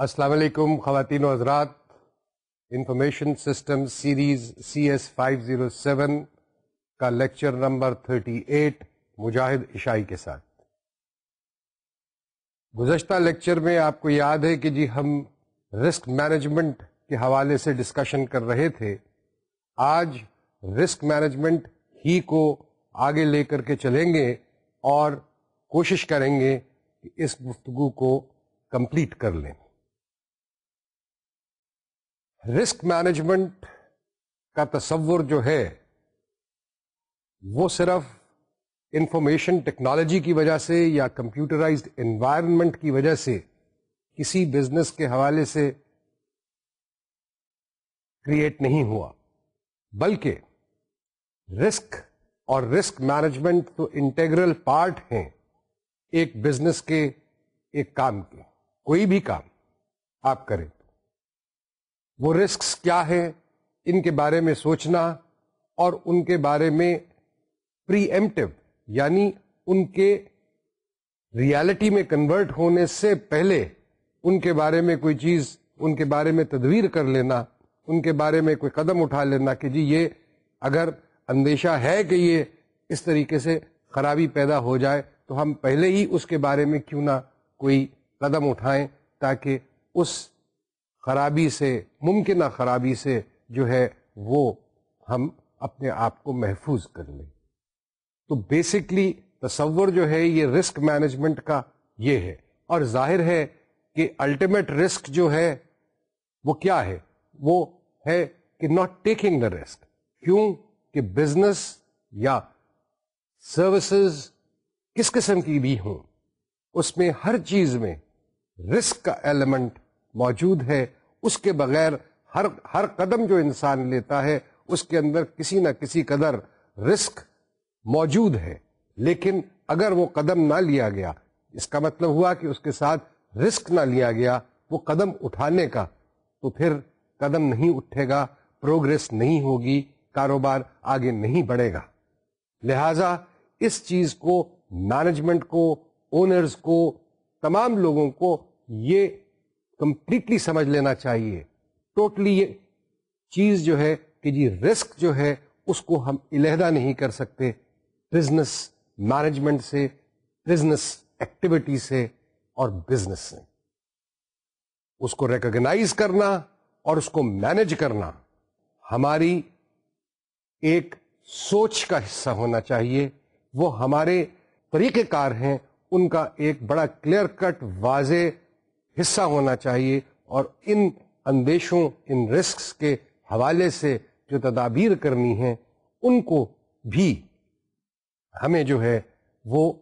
السلام علیکم خواتین و حضرات۔ Information system series CS five five zero seven کا lecture number thirty eight Mujahid Ashai کے ساتھ۔ گزشتہ لیکچر میں آپ کو یاد ہے کہ جی ہم رسک مینجمنٹ کے حوالے سے ڈسکشن کر رہے تھے۔ آج رسک مینجمنٹ ہی کو آگے لے کر کے چلیں گے اور کوشش کریں گے کہ اس گفتگو کو کمپلیٹ کر لیں۔ رسک مینجمنٹ کا تصور جو ہے، وہ صرف انفارمیشن ٹیکنالوجی کی وجہ سے یا کمپیوٹرائزڈ انوائرمنٹ کی وجہ سے کسی بزنس کے حوالے سے کریٹ نہیں ہوا، بلکہ رسک اور رسک مینجمنٹ تو انٹیگرل پارٹ ہیں ایک بزنس کے، ایک کام کے، کوئی بھی کام آپ کریں۔ وہ رسکس کیا ہیں؟ ان کے بارے میں سوچنا اور ان کے بارے میں پری ایمٹو یعنی ان کے ریالٹی میں کنورٹ ہونے سے پہلے ان کے بارے میں کوئی چیز، ان کے بارے میں تدویر کر لینا، ان کے بارے میں کوئی قدم اٹھا لینا کہ جی یہ اگر اندیشہ ہے کہ یہ اس طریقے سے خرابی پیدا ہو جائے تو ہم پہلے ہی اس کے بارے میں کیوں نہ کوئی قدم اٹھائیں تاکہ اس خرابی سے، ممکنہ خرابی سے جو ہے وہ ہم اپنے آپ کو محفوظ کر لیں۔ تو بیسکلی تصور جو ہے یہ رسک مینجمنٹ کا یہ ہے۔ اور ظاہر ہے کہ الٹیمیٹ رسک جو ہے وہ کیا ہے؟ وہ ہے کہ ناٹ ٹیکنگ دا رسک کیوں؟ کہ بزنس یا سروسز کس قسم کی بھی ہوں، اس میں ہر چیز میں رسک کا ایلیمنٹ موجود ہے، اس کے بغیر ہر ہر قدم جو انسان لیتا ہے، اس کے اندر کسی نہ کسی قدر رسک موجود ہے۔ لیکن اگر وہ قدم نہ لیا گیا، اس کا مطلب ہوا کہ اس کے ساتھ رسک نہ لیا گیا، وہ قدم اٹھانے کا، تو پھر قدم نہیں اٹھے گا، پروگرس نہیں ہوگی، کاروبار آگے نہیں بڑھے گا۔ لہذا اس چیز کو، مینجمنٹ کو، اونرز کو، تمام لوگوں کو یہ کمپلیٹلی سمجھ لینا چاہیے۔ ٹوٹلی یہ چیز جو ہے کہ جی رسک جو ہے اس کو ہم علیحدہ نہیں کر سکتے۔ بزنس مینجمنٹ سے بزنس ایکٹیویٹی سے اور بزنس سے۔ اس کو ریکگنائز کرنا اور اس کو مینج کرنا ہماری ایک سوچ کا حصہ ہونا چاہیے۔ وہ ہمارے طریقہ کار ہیں۔ ان کا ایک بڑا کلیئر کٹ واضح حصہ ہونا چاہیے اور ان اندیشوں، ان رسکس کے حوالے سے جو تدابیر کرنی ہیں، ان کو بھی ہمیں جو ہے وہ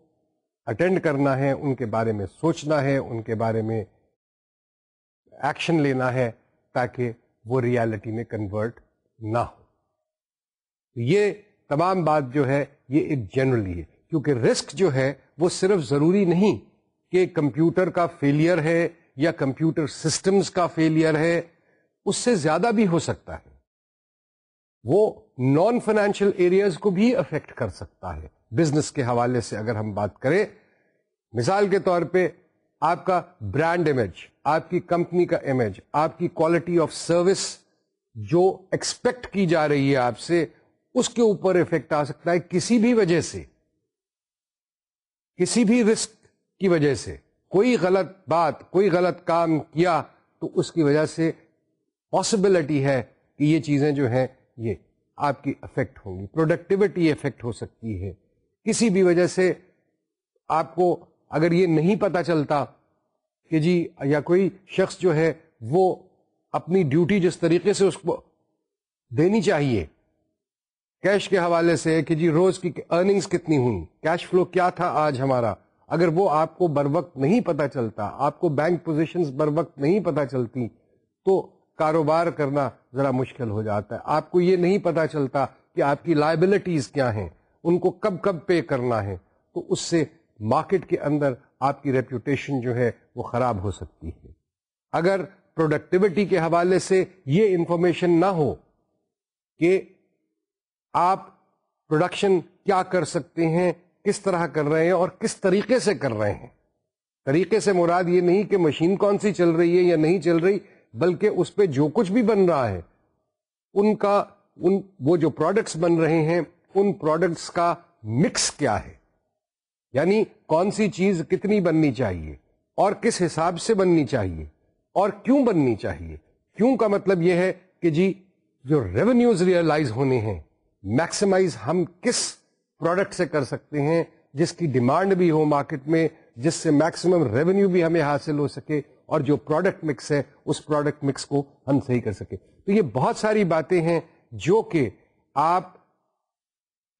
اٹینڈ کرنا ہے، ان کے بارے میں سوچنا ہے، ان کے بارے میں ایکشن لینا ہے تاکہ وہ ریالٹی میں کنورٹ نہ ہو۔ یہ تمام بات جو ہے، یہ ایک جنرلی ہے، کیونکہ رسک جو ہے وہ صرف ضروری نہیں کہ کمپیوٹر کا فیلئر ہے یا کمپیوٹر سسٹمز کا فیلئر ہے، اس سے زیادہ بھی ہو سکتا ہے۔ وہ نان فائنینشیل ایریاز کو بھی افیکٹ کر سکتا ہے۔ بزنس کے حوالے سے اگر ہم بات کریں، مثال کے طور پہ آپ کا برانڈ امیج آپ کی کمپنی کا امیج آپ کی کوالٹی آف سروس جو ایکسپیکٹ کی جا رہی ہے آپ سے، اس کے اوپر افیکٹ آ سکتا ہے کسی بھی وجہ سے۔ کسی بھی رسک کی وجہ سے کوئی غلط بات، کوئی غلط کام کیا، تو اس کی وجہ سے پاسبلٹی ہے کہ یہ چیزیں جو ہیں، یہ آپ کی افیکٹ ہوں گی پروڈکٹیوٹی افیکٹ ہو سکتی ہے۔ کسی بھی وجہ سے آپ کو اگر یہ نہیں پتا چلتا کہ جی یا کوئی شخص جو ہے، وہ اپنی ڈیوٹی جس طریقے سے اس کو دینی چاہیے کیش کے حوالے سے کہ جی روز کی ارننگز کتنی ہوئی کیش فلو کیا تھا آج ہمارا اگر وہ آپ کو بر وقت نہیں پتا چلتا، آپ کو بینک پوزیشن بر وقت نہیں پتا چلتی، تو کاروبار کرنا ذرا مشکل ہو جاتا ہے۔ آپ کو یہ نہیں پتا چلتا کہ آپ کی لائبلٹیز کیا ہیں، ان کو کب کب پے کرنا ہے، تو اس سے مارکیٹ کے اندر آپ کی ریپوٹیشن جو ہے وہ خراب ہو سکتی ہے۔ اگر پروڈکٹیوٹی کے حوالے سے یہ انفارمیشن نہ ہو کہ آپ پروڈکشن کیا کر سکتے ہیں کس طرح کر رہے ہیں اور کس طریقے سے کر رہے ہیں۔ طریقے سے مراد یہ نہیں کہ مشین کون سی چل رہی ہے یا نہیں چل رہی، بلکہ اس پہ جو کچھ بھی بن رہا ہے، ان کا، ان، وہ جو پروڈکٹس بن رہے ہیں، ان پروڈکٹس کا مکس کیا ہے۔ یعنی کون سی چیز کتنی بننی چاہیے اور کس حساب سے بننی چاہیے اور کیوں بننی چاہیے۔ کیوں کا مطلب یہ ہے کہ جی جو ریونیوز ریئلائز ہونے ہیں میکسیمائز ہم کس پروڈکٹ سے کر سکتے ہیں، جس کی ڈیمانڈ بھی ہو مارکیٹ میں، جس سے میکسیمم ریونیو بھی ہمیں حاصل ہو سکے اور جو پروڈکٹ مکس ہے، اس پروڈکٹ مکس کو ہم صحیح کر سکے تو یہ بہت ساری باتیں ہیں جو کہ آپ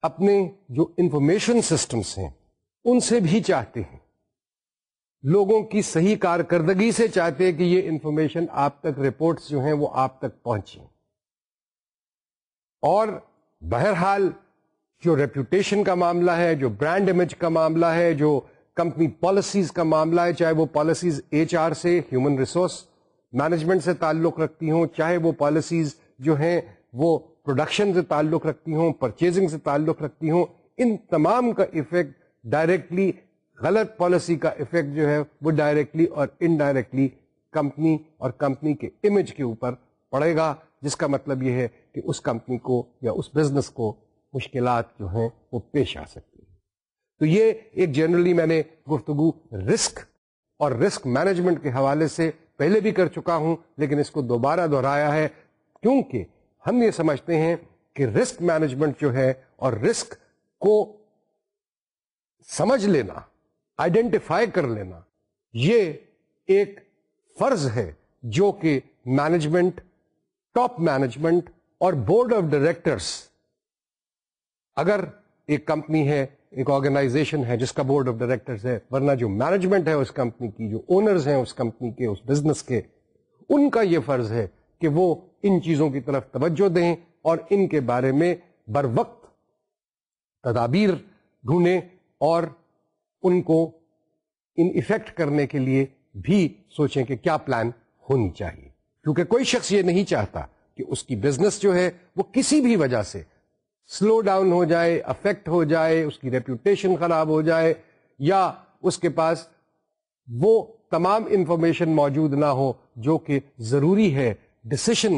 اپنے جو انفارمیشن سسٹمز ہیں، ان سے بھی چاہتے ہیں۔ لوگوں کی صحیح کارکردگی سے چاہتے ہیں کہ یہ انفارمیشن آپ تک رپورٹس جو ہیں وہ آپ تک پہنچیں۔ اور بہرحال جو ریپوٹیشن کا معاملہ ہے، جو برانڈ امیج کا معاملہ ہے، جو کمپنی پالیسیز کا معاملہ ہے، چاہے وہ پالیسیز ایچ آر سے ہیومن ریسورس مینجمنٹ سے تعلق رکھتی ہوں، چاہے وہ پالیسیز جو ہیں، وہ پروڈکشن سے تعلق رکھتی ہوں پرچیزنگ سے تعلق رکھتی ہوں، ان تمام کا افیکٹ ڈائریکٹلی غلط پالیسی کا افیکٹ جو ہے، وہ ڈائریکٹلی اور انڈائریکٹلی کمپنی اور کمپنی کے امیج کے اوپر پڑے گا، جس کا مطلب یہ ہے کہ اس کمپنی کو یا اس بزنس کو مشکلات جو ہیں وہ پیش آ سکتی ہیں۔ تو یہ ایک جنرلی میں نے گفتگو رسک اور رسک مینجمنٹ کے حوالے سے پہلے بھی کر چکا ہوں، لیکن اس کو دوبارہ دہرایا ہے کیونکہ ہم یہ سمجھتے ہیں کہ رسک مینجمنٹ جو ہے اور رسک کو سمجھ لینا آئیڈینٹیفائی کر لینا، یہ ایک فرض ہے جو کہ مینجمنٹ ٹاپ مینجمنٹ اور بورڈ آف ڈائریکٹرس اگر ایک کمپنی ہے، ایک آرگنائزیشن ہے جس کا بورڈ آف ڈائریکٹرز ہے، ورنہ جو مینجمنٹ ہے اس کمپنی کی، جو اونرز ہیں اس کمپنی کے، اس بزنس کے، ان کا یہ فرض ہے کہ وہ ان چیزوں کی طرف توجہ دیں اور ان کے بارے میں بر وقت تدابیر ڈھونڈیں اور ان کو ان افیکٹ کرنے کے لیے بھی سوچیں کہ کیا پلان ہونی چاہیے۔ کیونکہ کوئی شخص یہ نہیں چاہتا کہ اس کی بزنس جو ہے وہ کسی بھی وجہ سے سلو ڈاؤن ہو جائے، افیکٹ ہو جائے، اس کی ریپوٹیشن خراب ہو جائے، یا اس کے پاس وہ تمام انفارمیشن موجود نہ ہو جو کہ ضروری ہے ڈسیشن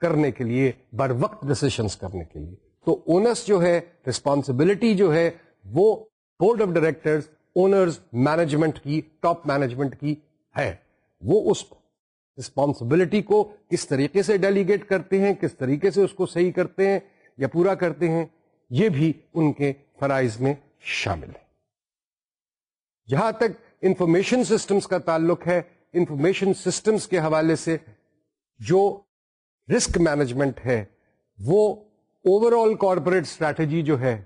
کرنے کے لیے، بر وقت ڈسیشنس کرنے کے لیے۔ تو اونرس جو ہے ریسپانسبلٹی جو ہے، وہ board of director owners management کی ٹاپ مینجمنٹ کی ہے۔ وہ اس رسپانسبلٹی کو کس طریقے سے ڈیلیگیٹ کرتے ہیں، کس طریقے سے اس کو صحیح کرتے ہیں یا پورا کرتے ہیں، یہ بھی ان کے فرائض میں شامل ہے۔ جہاں تک انفارمیشن سسٹمز کا تعلق ہے۔ انفارمیشن سسٹمز کے حوالے سے جو رسک مینجمنٹ ہے، وہ اوور آل کارپوریٹ اسٹریٹجی جو ہے،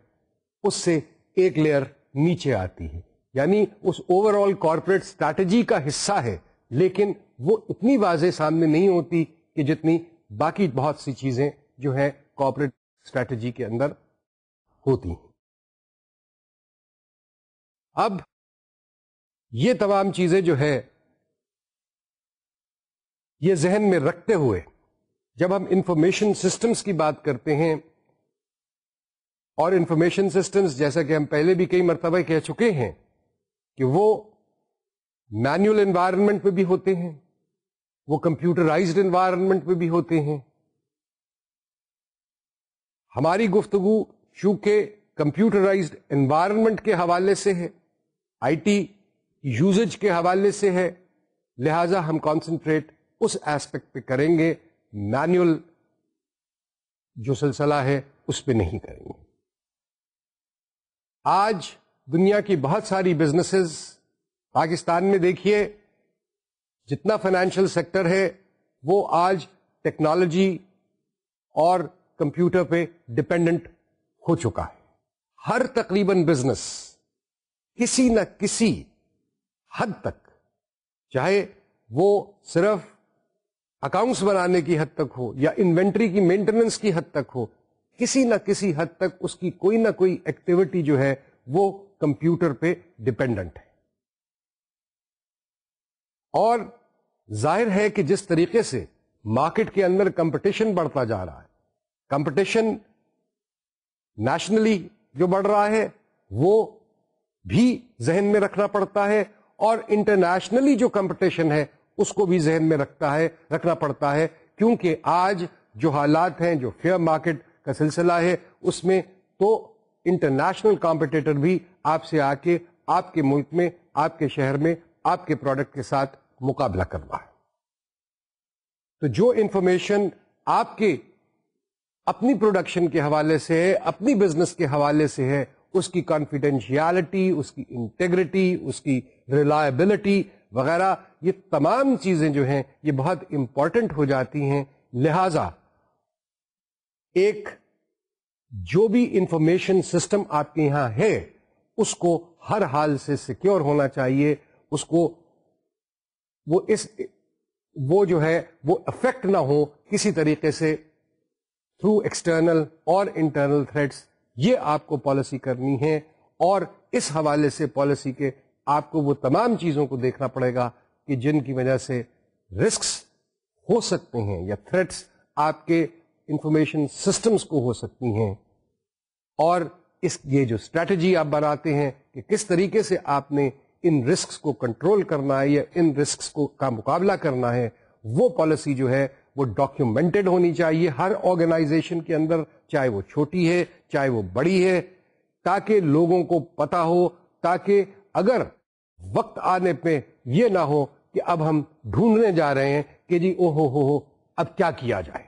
اس سے ایک لیئر نیچے آتی ہے۔ یعنی اس اوور آل کارپوریٹ اسٹریٹجی کا حصہ ہے، لیکن وہ اتنی واضح سامنے نہیں ہوتی کہ جتنی باقی بہت سی چیزیں جو ہیں کارپوریٹ اسٹریٹجی کے اندر ہوتی ہیں۔ اب یہ تمام چیزیں جو ہے یہ ذہن میں رکھتے ہوئے جب ہم انفارمیشن سسٹمز کی بات کرتے ہیں، اور انفارمیشن سسٹمز جیسا کہ ہم پہلے بھی کئی مرتبہ کہہ چکے ہیں کہ وہ مینوئل انوائرمنٹ پہ بھی ہوتے ہیں، وہ کمپیوٹرائزڈ انوائرمنٹ پہ بھی ہوتے ہیں۔ ہماری گفتگو چونکہ کمپیوٹرائزڈ انوائرمنٹ کے حوالے سے ہے، آئی ٹی یوزج کے حوالے سے ہے، لہذا ہم کانسنٹریٹ اس ایسپیکٹ پہ کریں گے۔ مینوئل جو سلسلہ ہے، اس پہ نہیں کریں گے۔ آج دنیا کی بہت ساری بزنسز پاکستان میں دیکھیے، جتنا فائنینشیل سیکٹر ہے، وہ آج ٹیکنالوجی اور کمپیوٹر پہ ڈپینڈنٹ ہو چکا ہے۔ ہر تقریباً بزنس کسی نہ کسی حد تک، چاہے وہ صرف اکاؤنٹس بنانے کی حد تک ہو یا انوینٹری کی مینٹیننس کی حد تک ہو، کسی نہ کسی حد تک اس کی کوئی نہ کوئی ایکٹیویٹی جو ہے وہ کمپیوٹر پہ ڈپینڈنٹ ہے۔ اور ظاہر ہے کہ جس طریقے سے مارکیٹ کے اندر کمپٹیشن بڑھتا جا رہا ہے کمپٹیشن نیشنلی جو بڑھ رہا ہے، وہ بھی ذہن میں رکھنا پڑتا ہے اور انٹرنیشنلی جو کمپٹیشن ہے، اس کو بھی ذہن میں رکھتا ہے، رکھنا پڑتا ہے، کیونکہ آج جو حالات ہیں، جو فیئر مارکیٹ کا سلسلہ ہے، اس میں تو انٹرنیشنل کمپٹیٹر بھی آپ سے آ کے، آپ کے ملک میں، آپ کے شہر میں، آپ کے پروڈکٹ کے ساتھ مقابلہ کر رہا ہے تو جو انفارمیشن آپ کے اپنی پروڈکشن کے حوالے سے ہے اپنی بزنس کے حوالے سے ہے، اس کی کانفیڈینشیلٹی اس کی انٹیگریٹی اس کی ریلائبلٹی وغیرہ، یہ تمام چیزیں جو ہیں، یہ بہت امپورٹنٹ ہو جاتی ہیں۔ لہذا، ایک جو بھی انفارمیشن سسٹم آپ کے یہاں ہے، اس کو ہر حال سے سیکیور ہونا چاہیے۔ اس کو وہ اس، وہ جو ہے، وہ افیکٹ نہ ہو کسی طریقے سے۔ تھرو ایکسٹرنل اور انٹرنل تھریٹس، یہ آپ کو پالیسی کرنی ہے اور اس حوالے سے پالیسی کے آپ کو وہ تمام چیزوں کو دیکھنا پڑے گا کہ جن کی وجہ سے رسکس ہو سکتے ہیں یا تھریٹس آپ کے انفارمیشن سسٹمز کو ہو سکتی ہیں۔ اور اس یہ جو اسٹریٹجی آپ بناتے ہیں کہ کس طریقے سے آپ نے ان رسکس کو کنٹرول کرنا ہے یا ان رسکس کو کا مقابلہ کرنا ہے، وہ پالیسی جو ہے وہ ڈاکیومنٹڈ ہونی چاہیے، ہر آرگنائزیشن کے اندر، چاہے وہ چھوٹی ہے، چاہے وہ بڑی ہے، تاکہ لوگوں کو پتا ہو، تاکہ اگر وقت آنے پہ یہ نہ ہو کہ اب ہم ڈھونڈنے جا رہے ہیں کہ جی او ہو ہو ہو، اب کیا کیا جائے؟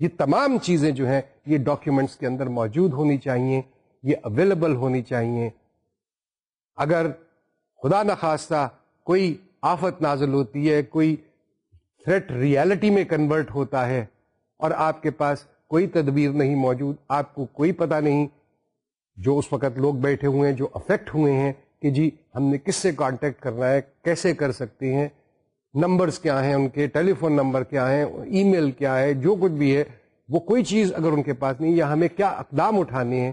یہ تمام چیزیں جو ہیں، یہ ڈاکیومنٹس کے اندر موجود ہونی چاہیے، یہ اویلیبل ہونی چاہیے۔ اگر خدا نخواستہ کوئی آفت نازل ہوتی ہے، کوئی تھریٹ ریالٹی میں کنورٹ ہوتا ہے اور آپ کے پاس کوئی تدبیر نہیں موجود، آپ کو کوئی پتا نہیں جو اس وقت لوگ بیٹھے ہوئے ہیں، جو افیکٹ ہوئے ہیں کہ جی ہم نے کس سے کانٹیکٹ کرنا ہے، کیسے کر سکتے ہیں نمبرز کیا ہیں ان کے ٹیلی فون نمبر کیا ہیں ای میل کیا ہے، جو کچھ بھی ہے، وہ کوئی چیز اگر ان کے پاس نہیں، یا ہمیں کیا اقدام اٹھانے ہیں،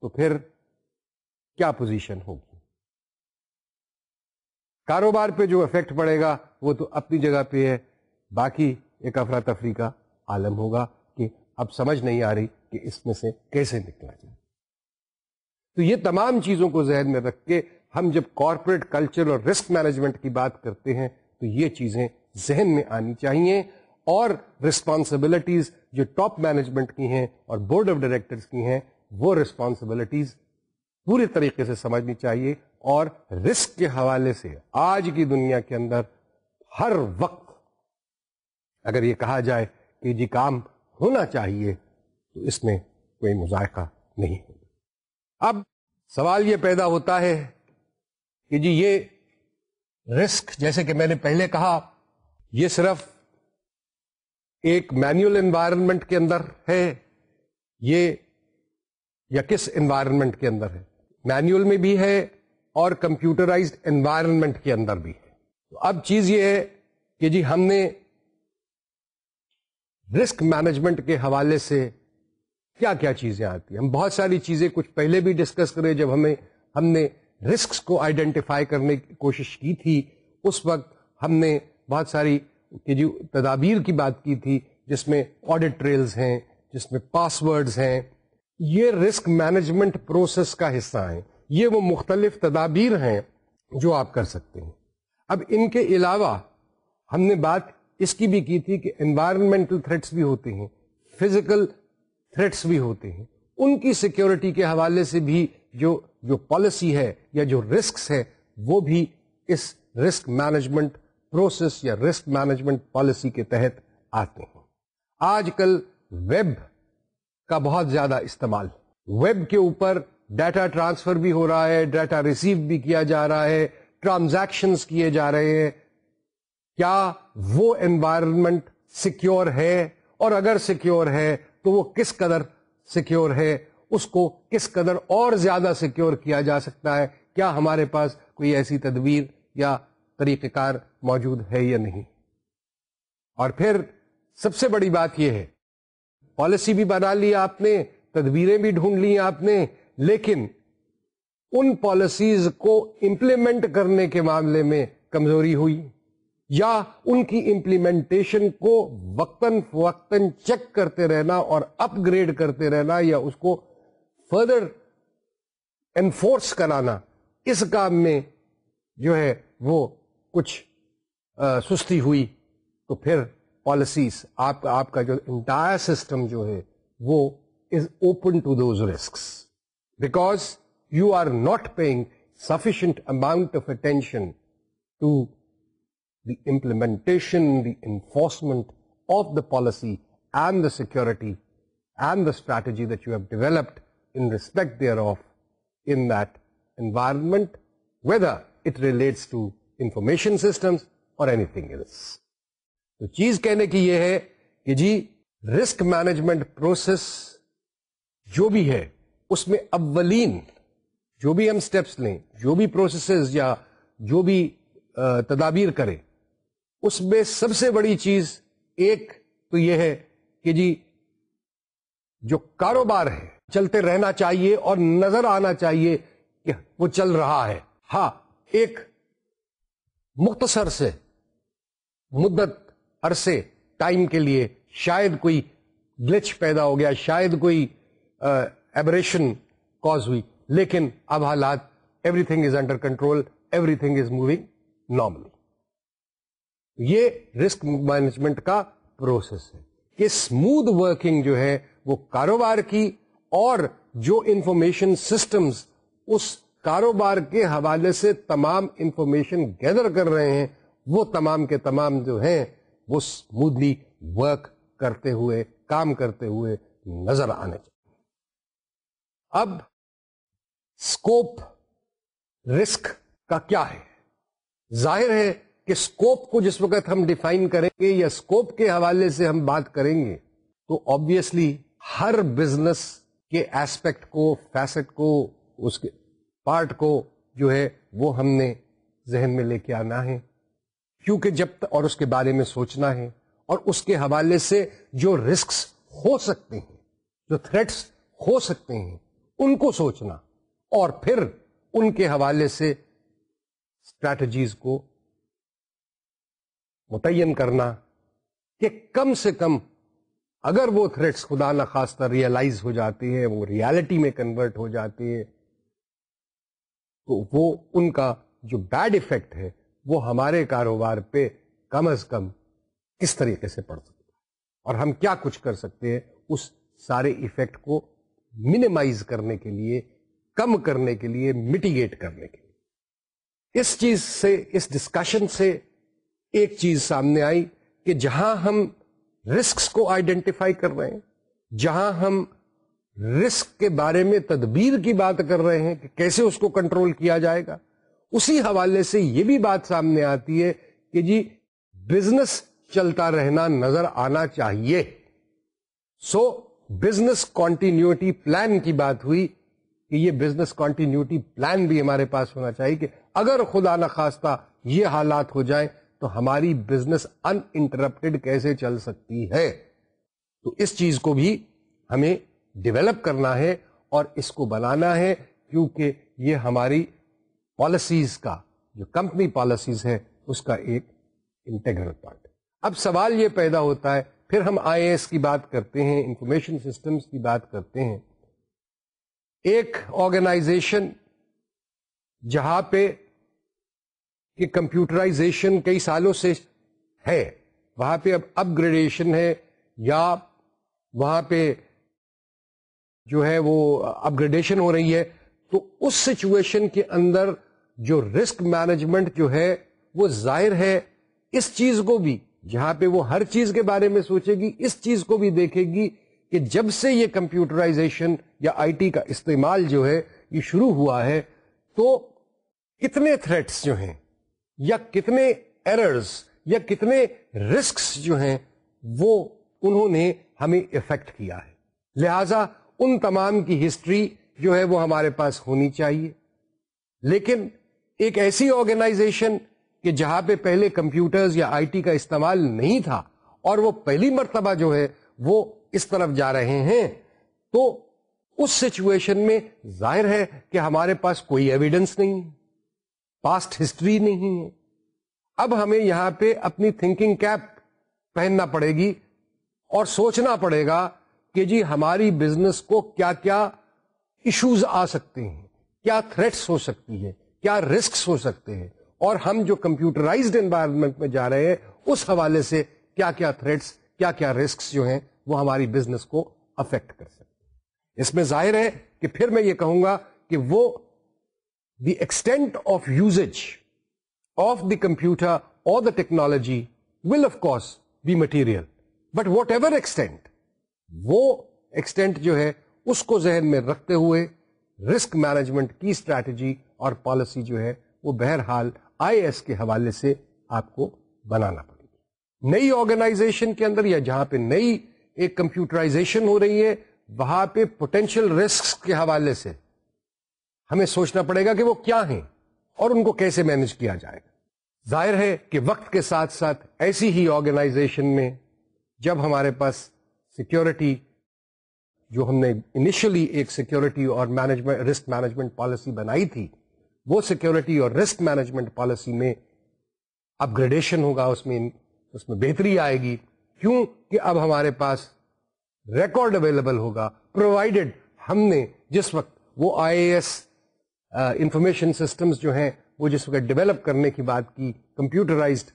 تو پھر کیا پوزیشن ہوگی؟ کاروبار پہ جو افیکٹ پڑے گا، وہ تو اپنی جگہ پہ ہے۔ باقی ایک افراتفری کا عالم ہوگا کہ اب سمجھ نہیں آ رہی کہ اس میں سے کیسے نکلا جائے۔ تو یہ تمام چیزوں کو ذہن میں رکھ کے ہم جب کارپوریٹ کلچر اور رسک مینجمنٹ کی بات کرتے ہیں تو یہ چیزیں ذہن میں آنی چاہیے اور رسپانسبلٹیز جو ٹاپ مینجمنٹ کی ہیں اور بورڈ آف ڈائریکٹرز کی ہیں، وہ رسپانسبلٹیز پوری طریقے سے سمجھنی چاہیے اور رسک کے حوالے سے آج کی دنیا کے اندر ہر وقت اگر یہ کہا جائے کہ جی کام ہونا چاہیے تو اس میں کوئی مذائقہ نہیں ہوگا۔ اب سوال یہ پیدا ہوتا ہے کہ جی یہ رسک، جیسے کہ میں نے پہلے کہا، یہ صرف ایک مینوئل انوائرمنٹ کے اندر ہے، یہ یا کس انوائرمنٹ کے اندر ہے؟ مینوئل میں بھی ہے اور کمپیوٹرائزڈ انوائرمنٹ کے اندر بھی ہے۔ تو اب چیز یہ ہے کہ جی ہم نے رسک مینجمنٹ کے حوالے سے کیا کیا چیزیں آتی ہیں؟ ہم بہت ساری چیزیں کچھ پہلے بھی ڈسکس کرے، جب ہمیں ہم نے رسکس کو آئیڈینٹیفائی کرنے کی کوشش کی تھی، اس وقت ہم نے بہت ساری جو تدابیر کی بات کی تھی، جس میں آڈٹ ٹریلز ہیں، جس میں پاسورڈز ہیں۔ یہ رسک مینجمنٹ پروسیس کا حصہ ہیں۔ یہ وہ مختلف تدابیر ہیں جو آپ کر سکتے ہیں۔ اب ان کے علاوہ ہم نے بات اس کی بھی کی تھی کہ انوائرمنٹل تھریٹس بھی ہوتے ہیں فزیکل تھریٹس بھی ہوتے ہیں. ان کی سیکیورٹی کے حوالے سے بھی جو جو پالیسی ہے یا جو رسکس ہے، وہ بھی اس رسک مینجمنٹ پروسیس یا رسک مینجمنٹ پالیسی کے تحت آتے ہیں. آج کل ویب کا بہت زیادہ استعمال ویب کے اوپر ڈیٹا ٹرانسفر بھی ہو رہا ہے ڈیٹا ریسیو بھی کیا جا رہا ہے ٹرانزیکشنز کیے جا رہے ہیں. کیا وہ انوائرمنٹ سیکیور ہے؟ اور اگر سیکیور ہے، تو وہ کس قدر سیکیور ہے؟ اس کو کس قدر اور زیادہ سیکیور کیا جا سکتا ہے؟ کیا ہمارے پاس کوئی ایسی تدبیر یا طریقہ کار موجود ہے یا نہیں؟ اور پھر سب سے بڑی بات یہ ہے پالیسی بھی بنا لی آپ نے، تدبیریں بھی ڈھونڈ لی آپ نے، لیکن ان پالیسیز کو امپلیمنٹ کرنے کے معاملے میں کمزوری ہوئی۔ یا ان کی امپلیمنٹیشن کو وقتاً فوقتاً چیک کرتے رہنا اور اپ گریڈ کرتے رہنا یا اس کو فردر انفورس کرانا، اس کام میں جو ہے وہ کچھ سستی ہوئی۔ تو پھر پالیسیز آپ کا آپ کا جو انٹائر سسٹم جو ہے وہ is open to those risk because you are not paying sufficient amount of attention to the implementation the enforcement of the policy and the security and the strategy that you have developed in respect thereof in that environment whether it relates to information systems or anything else تو چیز کہنے کی یہ ہے کہ جی risk management process جو بھی ہے، اس میں اولین جو بھی ہم اسٹیپس لیں، جو بھی پروسیسز یا جو بھی تدابیر کریں اس میں سب سے بڑی چیز ایک تو یہ ہے کہ جی جو کاروبار ہے، چلتے رہنا چاہیے اور نظر آنا چاہیے کہ وہ چل رہا ہے۔ ہاں ایک مختصر سے مدت عرصے ٹائم کے لیے شاید کوئی گلچ پیدا ہو گیا، شاید کوئی ایبریشن کاز ہوئی، لیکن اب حالات everything is under control everything is moving normally یہ رسک مینجمنٹ کا پروسیس ہے کہ اسموتھ ورکنگ جو ہے وہ کاروبار کی اور جو انفارمیشن سسٹمز اس کاروبار کے حوالے سے تمام انفارمیشن گیدر کر رہے ہیں، وہ تمام کے تمام جو ہیں، وہ اسموتھلی ورک کرتے ہوئے، کام کرتے ہوئے نظر آنے چاہیے۔ اب اسکوپ رسک کا کیا ہے؟ ظاہر ہے کہ اسکوپ کو جس وقت ہم ڈیفائن کریں گے یا اسکوپ کے حوالے سے ہم بات کریں گے، تو آبیسلی ہر بزنس کے ایسپیکٹ کو فیسٹ کو، اس کے پارٹ کو جو ہے وہ ہم نے ذہن میں لے کے آنا ہے۔ کیونکہ جب اور اس کے بارے میں سوچنا ہے اور اس کے حوالے سے جو رسکس ہو سکتے ہیں، جو تھریٹس ہو سکتے ہیں، ان کو سوچنا اور پھر ان کے حوالے سے اسٹریٹجیز کو متعین کرنا کہ کم سے کم اگر وہ تھریٹس خدا نخواستہ ریئلائز ہو جاتے ہیں، وہ ریالٹی میں کنورٹ ہو جاتے ہیں، تو وہ ان کا جو بیڈ افیکٹ ہے، وہ ہمارے کاروبار پہ کم از کم کس طریقے سے پڑ سکتا ہے؟ اور ہم کیا کچھ کر سکتے ہیں اس سارے ایفیکٹ کو منیمائز کرنے کے لیے، کم کرنے کے لیے میٹیگیٹ کرنے کے لیے؟ اس چیز سے، اس ڈسکشن سے ایک چیز سامنے آئی کہ جہاں ہم رسکس کو آئیڈینٹیفائی کر رہے ہیں، جہاں ہم رسک کے بارے میں تدبیر کی بات کر رہے ہیں کہ کیسے اس کو کنٹرول کیا جائے گا، اسی حوالے سے یہ بھی بات سامنے آتی ہے کہ جی بزنس چلتا رہنا نظر آنا چاہیے۔ سو، بزنس کانٹینیوٹی پلان کی بات ہوئی کہ یہ بزنس کانٹینیوٹی پلان بھی ہمارے پاس ہونا چاہیے کہ اگر خدا نخواستہ یہ حالات ہو جائیں تو ہماری بزنس ان انٹرپٹیڈ کیسے چل سکتی ہے؟ تو اس چیز کو بھی ہمیں ڈیولپ کرنا ہے اور اس کو بنانا ہے کیونکہ یہ ہماری پالیسیز کا، جو کمپنی پالیسیز ہے اس کا ایک انٹیگرل پارٹ اب سوال یہ پیدا ہوتا ہے، پھر ہم آئی ایس کی بات کرتے ہیں انفارمیشن سسٹمز کی بات کرتے ہیں۔ ایک آرگنائزیشن جہاں پہ کہ کمپیوٹرائزیشن کئی سالوں سے ہے، وہاں پہ اب اپ گریڈیشن ہے یا وہاں پہ جو ہے وہ اپ گریڈیشن ہو رہی ہے، تو اس سچویشن کے اندر جو رسک مینجمنٹ جو ہے وہ ظاہر ہے، اس چیز کو بھی، جہاں پہ وہ ہر چیز کے بارے میں سوچے گی، اس چیز کو بھی دیکھے گی کہ جب سے یہ کمپیوٹرائزیشن یا آئی ٹی کا استعمال جو ہے یہ شروع ہوا ہے، تو کتنے تھریٹس جو ہیں؟ یا کتنے ایررز یا کتنے رسکس جو ہیں وہ انہوں نے ہمیں افیکٹ کیا ہے۔ لہذا ان تمام کی ہسٹری جو ہے وہ ہمارے پاس ہونی چاہیے۔ لیکن ایک ایسی آرگنائزیشن کہ جہاں پہ پہلے کمپیوٹرز یا آئی ٹی کا استعمال نہیں تھا اور وہ پہلی مرتبہ جو ہے وہ اس طرف جا رہے ہیں، تو اس سچویشن میں ظاہر ہے کہ ہمارے پاس کوئی ایویڈنس نہیں۔ پاسٹ ہسٹری نہیں ہے۔ اب ہمیں یہاں پہ اپنی تھنکنگ کیپ پہننا پڑے گی اور سوچنا پڑے گا کہ جی ہماری بزنس کو کیا کیا ایشوز آ سکتے ہیں، کیا تھریٹس ہو سکتی ہے کیا رسکس ہو سکتے ہیں۔ اور ہم جو کمپیوٹرائزڈ انوائرمنٹ میں جا رہے ہیں، اس حوالے سے کیا کیا تھریٹس کیا کیا رسکس جو ہیں، وہ ہماری بزنس کو افیکٹ کر سکتے اس میں ظاہر ہے کہ پھر میں یہ کہوں گا کہ وہ the extent of usage of the computer or the technology will of course be material but whatever extent وہ ایکسٹینٹ جو ہے اس کو ذہن میں رکھتے ہوئے رسک مینجمنٹ کی اسٹریٹجی اور پالیسی جو ہے وہ بہرحال آئی ایس کے حوالے سے آپ کو بنانا پڑے گی نئی آرگنائزیشن کے اندر یا جہاں پہ نئی ایک کمپیوٹرائزیشن ہو رہی ہے وہاں پہ پوٹینشیل رسک کے حوالے سے ہمیں سوچنا پڑے گا کہ وہ کیا ہیں اور ان کو کیسے مینج کیا جائے گا۔ ظاہر ہے کہ وقت کے ساتھ ساتھ ایسی ہی آرگنائزیشن میں جب ہمارے پاس سیکورٹی جو ہم نے انیشلی ایک سیکورٹی اور مینجمنٹ رسک مینجمنٹ پالیسی بنائی تھی، وہ سیکورٹی اور رسک مینجمنٹ پالیسی میں اپ گریڈیشن ہوگا، اس میں اس میں بہتری آئے گی۔ کیوں کہ اب ہمارے پاس ریکارڈ اویلیبل ہوگا پرووائڈیڈ ہم نے جس وقت وہ I A S information systems جو ہیں، وہ جس وقت ڈیولپ کرنے کی بات کی، کمپیوٹرائزڈ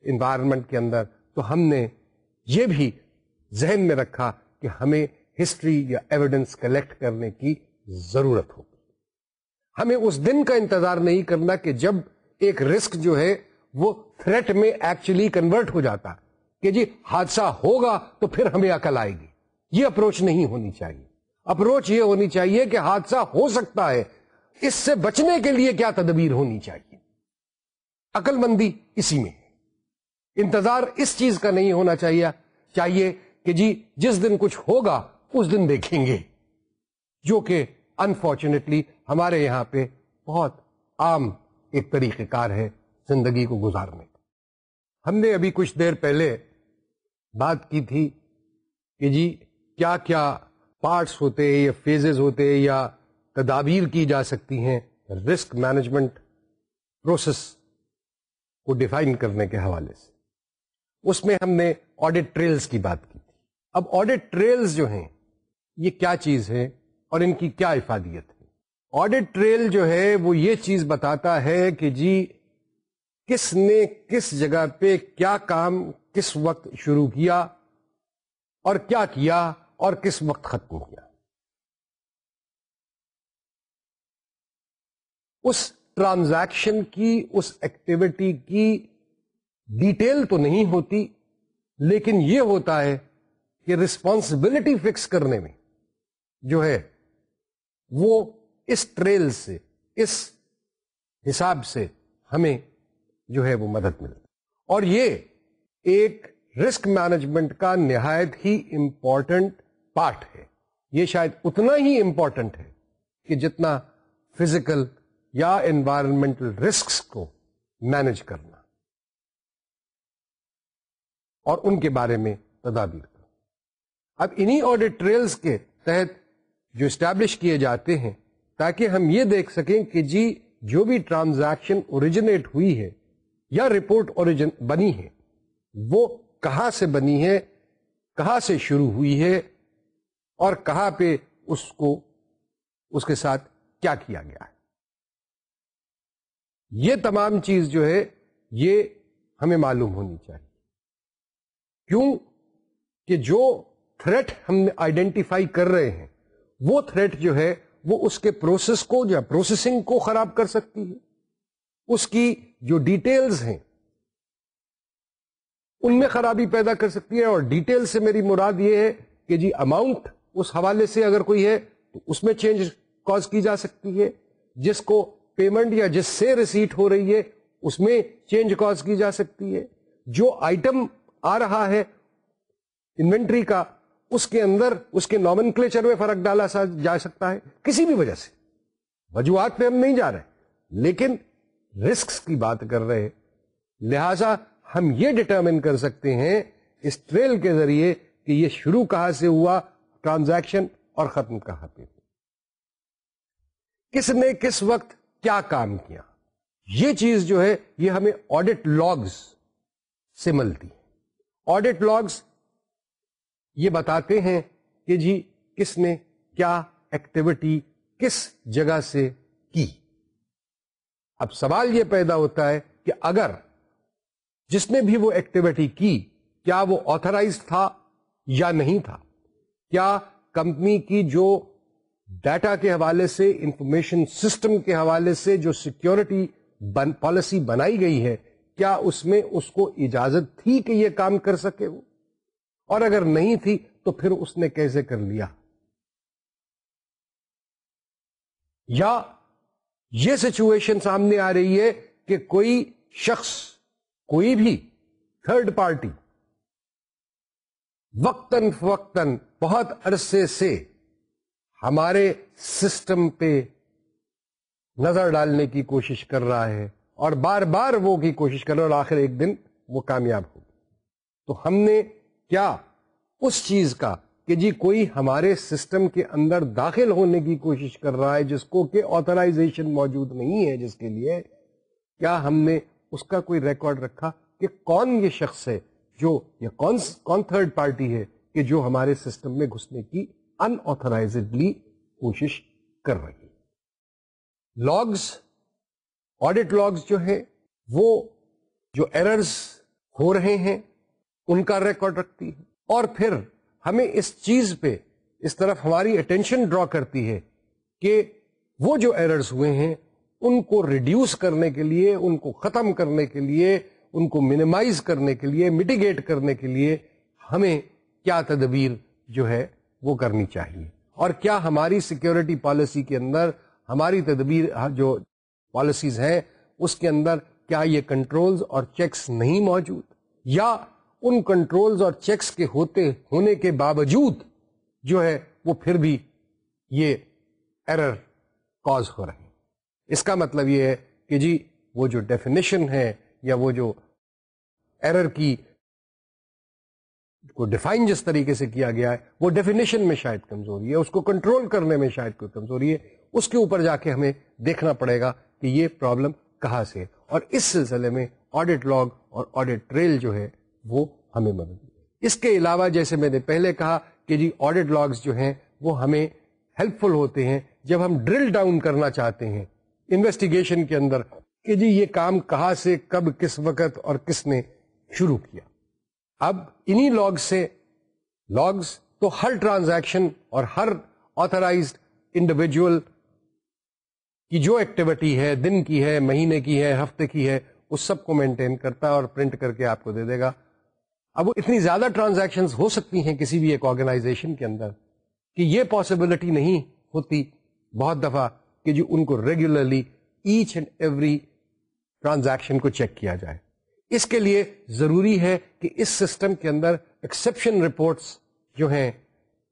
انوائرمنٹ کے اندر، تو ہم نے یہ بھی ذہن میں رکھا کہ ہمیں ہسٹری یا ایویڈنس کلیکٹ کرنے کی ضرورت ہوگی۔ ہمیں اس دن کا انتظار نہیں کرنا کہ جب ایک رسک جو ہے، وہ تھریٹ میں ایکچولی کنورٹ ہو جاتا کہ جی حادثہ ہوگا تو پھر ہمیں عقل آئے گی۔ یہ اپروچ نہیں ہونی چاہیے۔ اپروچ یہ ہونی چاہیے کہ حادثہ ہو سکتا ہے اس سے بچنے کے لیے کیا تدبیر ہونی چاہیے؟ عقل مندی اسی میں انتظار اس چیز کا نہیں ہونا چاہیے۔ چاہیے کہ جی جس دن کچھ ہوگا، اس دن دیکھیں گے۔ جو کہ انفارچونیٹلی ہمارے یہاں پہ بہت عام ایک طریقہ کار ہے زندگی کو گزارنے۔ کا ہم نے ابھی کچھ دیر پہلے بات کی تھی کہ جی کیا کیا پارٹس ہوتے یا فیزز ہوتے یا تدابیر کی جا سکتی ہیں رسک مینجمنٹ پروسیس کو ڈیفائن کرنے کے حوالے سے۔ اس میں ہم نے آڈٹ ٹریلز کی بات کی تھی۔ اب آڈٹ ٹریلز جو ہیں، یہ کیا چیز ہے اور ان کی کیا افادیت ہے؟ آڈٹ ٹریل جو ہے، وہ یہ چیز بتاتا ہے کہ جی کس نے کس جگہ پہ کیا کام کس وقت شروع کیا اور کیا کیا اور کس وقت ختم کیا۔ اس ٹرانزیکشن کی، اس ایکٹیویٹی کی ڈیٹیل تو نہیں ہوتی، لیکن یہ ہوتا ہے کہ رسپانسبلٹی فکس کرنے میں جو ہے، وہ اس ٹریل سے، اس حساب سے ہمیں جو ہے وہ مدد ملتی اور یہ ایک رسک مینجمنٹ کا نہایت ہی امپورٹنٹ پارٹ ہے۔ یہ شاید اتنا ہی امپورٹنٹ ہے کہ جتنا فزیکل یا انوائرمنٹل رسکس کو مینج کرنا اور ان کے بارے میں تدابیر کرنا۔ اب انہی آڈیٹ ٹریلز کے تحت جو اسٹیبلش کیے جاتے ہیں تاکہ ہم یہ دیکھ سکیں کہ جی جو بھی ٹرانزیکشن اوریجنیٹ ہوئی ہے یا رپورٹ اوریجن بنی ہے وہ کہاں سے بنی ہے، کہاں سے شروع ہوئی ہے اور کہاں پہ اس کو، اس کے ساتھ کیا کیا گیا ہے۔ یہ تمام چیز جو ہے، یہ ہمیں معلوم ہونی چاہیے۔ کیوں؟ کہ جو تھریٹ ہم آئیڈینٹیفائی کر رہے ہیں، وہ تھریٹ جو ہے، وہ اس کے پروسیس کو یا پروسیسنگ کو خراب کر سکتی ہے۔ اس کی جو ڈیٹیلز ہیں، ان میں خرابی پیدا کر سکتی ہے۔ اور ڈیٹیل سے میری مراد یہ ہے کہ جی اماؤنٹ اس حوالے سے اگر کوئی ہے، تو اس میں چینج کاز کی جا سکتی ہے، جس کو پیمنٹ یا جس سے ریسیٹ ہو رہی ہے، اس میں چینج کاز کی جا سکتی ہے۔ جو آئٹم آ رہا ہے انوینٹری کا، اس کے اندر اس کے نامن کلیچر میں فرق ڈالا جا سکتا ہے، کسی بھی وجہ سے۔ وجوہات پہ ہم نہیں جا رہے، لیکن رسکس کی بات کر رہے لہذا ہم یہ ڈٹرمن کر سکتے ہیں اس ٹریل کے ذریعے کہ یہ شروع کہاں سے ہوا ٹرانزیکشن اور ختم کہاں پہ۔ کس نے کس وقت کیا کام کیا؟ یہ چیز جو ہے، یہ ہمیں آڈٹ لاگز سے ملتی آڈٹ لاگز یہ بتاتے ہیں کہ جی کس نے کیا ایکٹیویٹی کس جگہ سے کی۔ اب سوال یہ پیدا ہوتا ہے کہ اگر جس نے بھی وہ ایکٹیویٹی کی، کیا وہ آتھرائز تھا یا نہیں تھا؟ کیا کمپنی کی جو ڈیٹا کے حوالے سے، انفارمیشن سسٹم کے حوالے سے جو سیکیورٹی پالیسی بنائی گئی ہے، کیا اس میں اس کو اجازت تھی کہ یہ کام کر سکے وہ؟ اور اگر نہیں تھی تو پھر اس نے کیسے کر لیا؟ یا یہ سچویشن سامنے آ رہی ہے کہ کوئی شخص، کوئی بھی تھرڈ پارٹی وقتاً فوقتاً، بہت عرصے سے ہمارے سسٹم پہ نظر ڈالنے کی کوشش کر رہا ہے اور بار بار وہ کی کوشش کر رہا ہے اور آخر ایک دن وہ کامیاب ہو تو ہم نے کیا اس چیز کا کہ جی کوئی ہمارے سسٹم کے اندر داخل ہونے کی کوشش کر رہا ہے جس کو کہ آتھرائزیشن موجود نہیں ہے جس کے لیے کیا ہم نے اس کا کوئی ریکارڈ رکھا کہ کون یہ شخص ہے جو یا کون کون تھرڈ پارٹی ہے کہ جو ہمارے سسٹم میں گھسنے کی انآترائزڈلی کوشش کر رہی لاگز آڈٹ لاگز جو ہے، وہ جو ایررز ہو رہے ہیں، ان کا ریکارڈ رکھتی ہے۔ اور پھر ہمیں اس چیز پہ، اس طرف ہماری اٹینشن ڈرا کرتی ہے کہ وہ جو ایررز ہوئے ہیں، ان کو ریڈیوس کرنے کے لیے، ان کو ختم کرنے کے لیے، ان کو منیمائز کرنے کے لیے مٹیگیٹ کرنے کے لیے ہمیں کیا تدبیر جو ہے وہ کرنی چاہیے۔ اور کیا ہماری سیکیورٹی پالیسی کے اندر ہماری تدبیر، جو پالیسیز ہیں، اس کے اندر کیا یہ کنٹرولز اور چیکس نہیں موجود؟ یا ان کنٹرولز اور چیکس کے ہوتے ہونے کے باوجود جو ہے وہ پھر بھی یہ ایرر کاز ہو رہے ہیں۔ اس کا مطلب یہ ہے کہ جی وہ جو ڈیفینیشن ہے یا وہ جو ایرر کی کو ڈیفائن جس طریقے سے کیا گیا ہے، وہ ڈیفینیشن میں شاید کمزوری ہے اس کو کنٹرول کرنے میں شاید کوئی کمزوری ہے اس کے اوپر جا کے ہمیں دیکھنا پڑے گا کہ یہ پرابلم کہاں سے اور اس سلسلے میں آڈٹ لاگ اور آڈٹ ٹریل جو ہے، وہ ہمیں مدد اس کے علاوہ جیسے میں نے پہلے کہا کہ جی آڈٹ لاگس جو ہیں، وہ ہمیں ہیلپ فل ہوتے ہیں جب ہم ڈرل ڈاؤن کرنا چاہتے ہیں انویسٹیگیشن کے اندر کہ جی یہ کام کہاں سے، کب، کس وقت اور کس نے شروع کیا۔ اب انہی لاگ سے لاگس تو ہر ٹرانزیکشن اور ہر آتھرائزڈ انڈیویجل کی جو ایکٹیویٹی ہے، دن کی ہے، مہینے کی ہے، ہفتے کی ہے، اس سب کو مینٹین کرتا ہے اور پرنٹ کر کے آپ کو دے دے گا۔ اب وہ اتنی زیادہ ٹرانزیکشن ہو سکتی ہیں کسی بھی ایک آرگنائزیشن کے اندر کہ یہ پاسبلٹی نہیں ہوتی بہت دفعہ کہ جو ان کو regularly each and every transaction کو چیک کیا جائے۔ اس کے لیے ضروری ہے کہ اس سسٹم کے اندر ایکسپشن رپورٹس جو ہیں،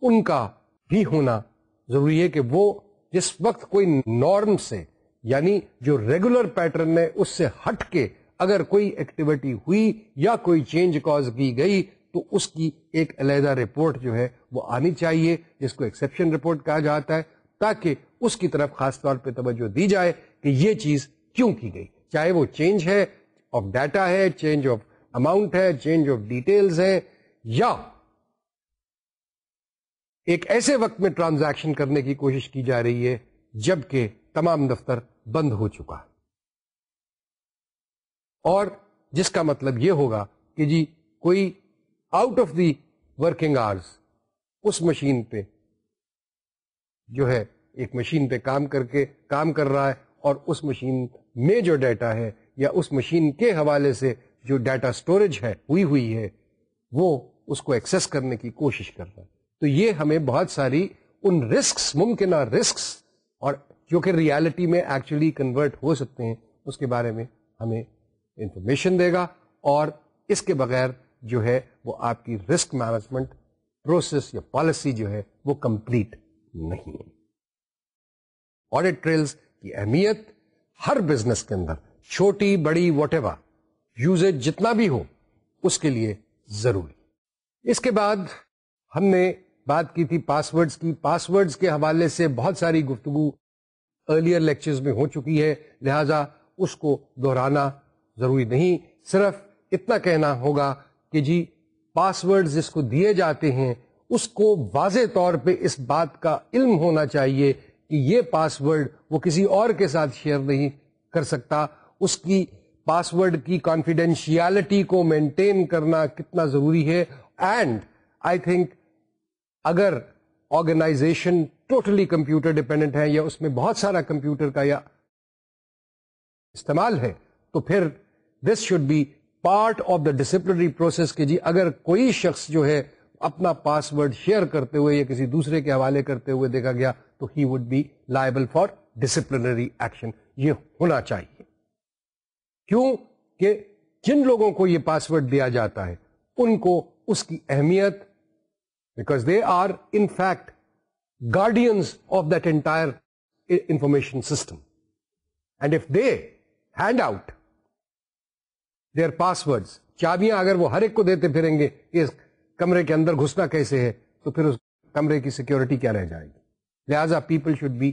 ان کا بھی ہونا ضروری ہے کہ وہ جس وقت کوئی نارم سے یعنی جو ریگولر پیٹرن ہے، اس سے ہٹ کے اگر کوئی ایکٹیویٹی ہوئی یا کوئی چینج کاز کی گئی، تو اس کی ایک علیحدہ رپورٹ جو ہے، وہ آنی چاہیے، جس کو ایکسپشن رپورٹ کہا جاتا ہے، تاکہ اس کی طرف خاص طور پہ توجہ دی جائے کہ یہ چیز کیوں کی گئی؟ چاہے وہ چینج ہے آف ڈیٹا ہے چینج آف اماؤنٹ ہے چینج آف ڈیٹیلز ہے یا ایک ایسے وقت میں ٹرانزیکشن کرنے کی کوشش کی جا رہی ہے جبکہ تمام دفتر بند ہو چکا ہے۔ اور جس کا مطلب یہ ہوگا کہ جی کوئی out of the working hours us machine پہ جو ہے ایک مشین پہ کام کر کے کام کر رہا ہے اور اس مشین میں جو ڈیٹا ہے یا اس مشین کے حوالے سے جو ڈیٹا سٹوریج ہے، ہوئی ہوئی ہے، وہ اس کو ایکسس کرنے کی کوشش کر رہا ہے۔ تو یہ ہمیں بہت ساری ان رسکس، ممکنہ رسکس، اور جو کہ ریالٹی میں ایکچولی کنورٹ ہو سکتے ہیں، اس کے بارے میں ہمیں انفارمیشن دے گا۔ اور اس کے بغیر جو ہے، وہ آپ کی رسک مینجمنٹ پروسیس یا پالیسی جو ہے، وہ کمپلیٹ نہیں ہے۔ آڈیٹ ٹریلز کی اہمیت ہر بزنس کے اندر چھوٹی، بڑی واٹ ایور یوزیج جتنا بھی ہو، اس کے لیے ضروری۔ اس کے بعد ہم نے بات کی تھی پاسورڈز کی۔ پاسورڈز کے حوالے سے بہت ساری گفتگو ارلیئر لیکچرز میں ہو چکی ہے، لہذا اس کو دہرانا ضروری نہیں۔ صرف اتنا کہنا ہوگا کہ جی پاسورڈ جس کو دیے جاتے ہیں، اس کو واضح طور پہ اس بات کا علم ہونا چاہیے کہ یہ پاسورڈ وہ کسی اور کے ساتھ شیئر نہیں کر سکتا۔ اس کی پاسورڈ کی کانفیڈینشیلٹی کو مینٹین کرنا کتنا ضروری ہے. اینڈ آئی تھنک اگر آرگنائزیشن ٹوٹلی کمپیوٹر ڈپینڈنٹ ہے یا اس میں بہت سارا کمپیوٹر کا یا استعمال ہے، تو پھر this should be part of the disciplinary process کے جی اگر کوئی شخص جو ہے اپنا پاسورڈ شیئر کرتے ہوئے یا کسی دوسرے کے حوالے کرتے ہوئے دیکھا گیا، تو he would be liable for disciplinary action یہ ہونا چاہیے۔ کیوں کہ جن لوگوں کو یہ پاسورڈ دیا جاتا ہے، ان کو اس کی اہمیت because they are in fact guardians of that entire information system and if they hand out their password چابیاں اگر وہ ہر ایک کو دیتے پھریں گے اس کمرے کے اندر گھسنا کیسے ہے، تو پھر اس کمرے کی سیکورٹی کیا رہ جائے گی؟ لہذا people should be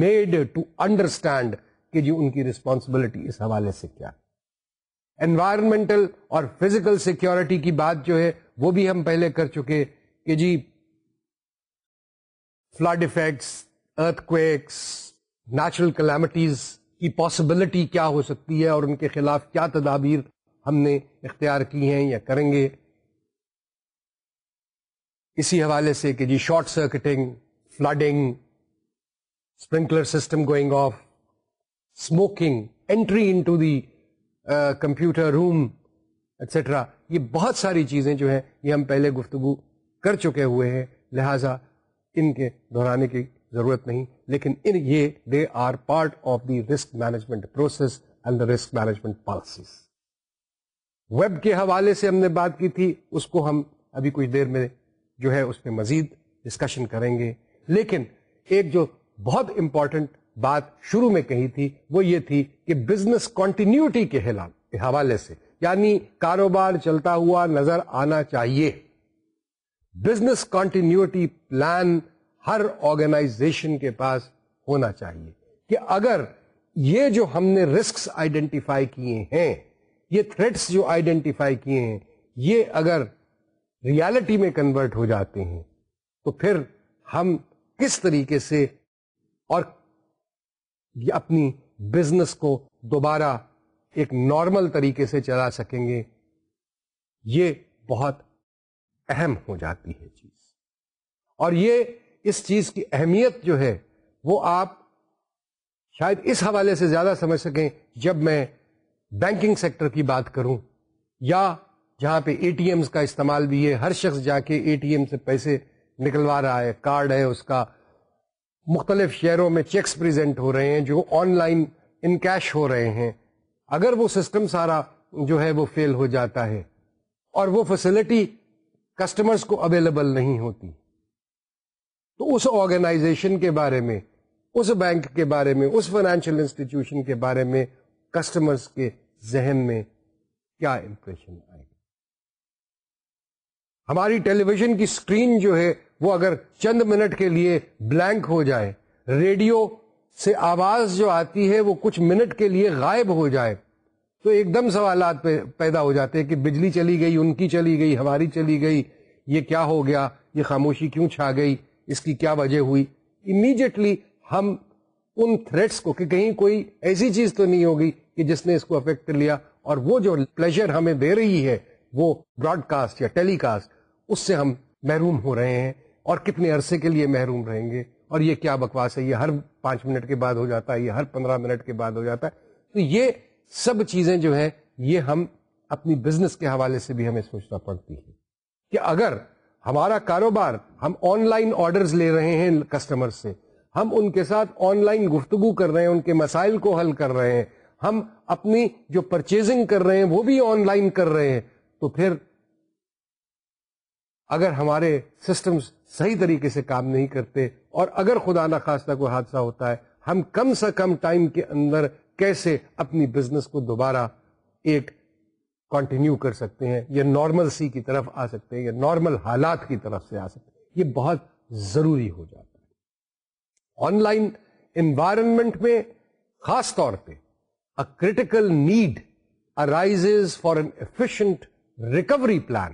made to understand کہ جی ان کی ریسپانسبلٹی اس حوالے سے کیا ہے۔ انوائرمنٹل اور فزیکل سیکورٹی کی بات جو ہے، وہ بھی ہم پہلے کر چکے کہ جی flood effects earthquakes natural calamities کی پاسبلٹی کیا ہو سکتی ہے اور ان کے خلاف کیا تدابیر ہم نے اختیار کی ہیں یا کریں گے۔ اسی حوالے سے کہ جی short circuiting flooding sprinkler system going off smoking entry into the computer room etcetera یہ بہت ساری چیزیں جو ہیں، یہ ہم پہلے گفتگو کر چکے ہوئے ہیں، لہذا ان کے دہرانے کی ضرورت نہیں۔ لیکن ان یہ they are part of the risk management process and the risk management policies web کے حوالے سے ہم نے بات کی تھی، اس کو ہم ابھی کچھ دیر میں جو ہے، اس پہ مزید ڈسکشن کریں گے۔ لیکن ایک جو بہت امپورٹنٹ بات شروع میں کہی تھی، وہ یہ تھی کہ بزنس کنٹینیوٹی کے حوالے سے یعنی کاروبار چلتا ہوا نظر آنا چاہیے۔ بزنس کنٹینیوٹی پلان ہر آرگنائزیشن کے پاس ہونا چاہیے کہ اگر یہ جو ہم نے رسکس آئیڈینٹیفائی کیے ہیں، یہ تھریٹس جو آئیڈینٹیفائی کیے ہیں، یہ اگر ریالٹی میں کنورٹ ہو جاتے ہیں، تو پھر ہم کس طریقے سے اور اپنی بزنس کو دوبارہ ایک نارمل طریقے سے چلا سکیں گے، یہ بہت اہم ہو جاتی ہے چیز۔ اور یہ اس چیز کی اہمیت جو ہے، وہ آپ شاید اس حوالے سے زیادہ سمجھ سکیں جب میں بینکنگ سیکٹر کی بات کروں، یا جہاں پہ اے ٹی ایمز کا استعمال بھی ہے، ہر شخص جا کے اے ٹی ایم سے پیسے نکلوا رہا ہے، کارڈ ہے اس کا مختلف شہروں میں چیکس پریزنٹ ہو رہے ہیں جو آن لائن ان کیش ہو رہے ہیں۔ اگر وہ سسٹم سارا جو ہے وہ فیل ہو جاتا ہے اور وہ فیسلٹی کسٹمرز کو اویلیبل نہیں ہوتی۔ تو اس آرگنائزیشن کے بارے میں، اس بینک کے بارے میں، اس فائنینشیل انسٹیٹیوشن کے بارے میں کسٹمرز کے ذہن میں کیا امپریشن آئے گا؟ ہماری ٹیلی ویژن کی اسکرین جو ہے وہ اگر چند منٹ کے لیے بلینک ہو جائے، ریڈیو سے آواز جو آتی ہے وہ کچھ منٹ کے لیے غائب ہو جائے، تو ایک دم سوالات پیدا ہو جاتے ہیں کہ بجلی چلی گئی، ان کی چلی گئی، ہماری چلی گئی، یہ کیا ہو گیا، یہ خاموشی کیوں چھا گئی، اس کی کیا وجہ ہوئی؟ امیڈیٹلی ہم ان تھریٹس کو، کہ کہیں کوئی ایسی چیز تو نہیں ہوگی کہ جس نے اس کو افیکٹ کر لیا، اور وہ جو پلیزر ہمیں دے رہی ہے، وہ براڈ کاسٹ یا ٹیلی کاسٹ اس سے ہم محروم ہو رہے ہیں۔ اور کتنے عرصے کے لیے محروم رہیں گے؟ اور یہ کیا بکواس ہے؟ یہ ہر پانچ منٹ کے بعد ہو جاتا ہے، یہ ہر پندرہ منٹ کے بعد ہو جاتا ہے۔ تو یہ سب چیزیں جو ہے یہ ہم اپنی بزنس کے حوالے سے بھی ہمیں سوچنا پڑتی ہے کہ اگر ہمارا کاروبار ہم آن لائن آرڈرز لے رہے ہیں کسٹمر سے، ہم ان کے ساتھ آن لائن گفتگو کر رہے ہیں، ان کے مسائل کو حل کر رہے ہیں، ہم اپنی جو پرچیزنگ کر رہے ہیں، وہ بھی آن لائن کر رہے ہیں، تو پھر اگر ہمارے سسٹمز صحیح طریقے سے کام نہیں کرتے اور اگر خدا نخواستہ کوئی حادثہ ہوتا ہے، ہم کم سے کم ٹائم کے اندر کیسے اپنی بزنس کو دوبارہ ایک کنٹینیو کر سکتے ہیں یا نارمل سی کی طرف آ سکتے ہیں یا نارمل حالات کی طرف سے آ سکتے ہیں؟ یہ بہت ضروری ہو جاتا ہے۔ آن لائن انوائرمنٹ میں خاص طور پہ critical need arises for an efficient recovery plan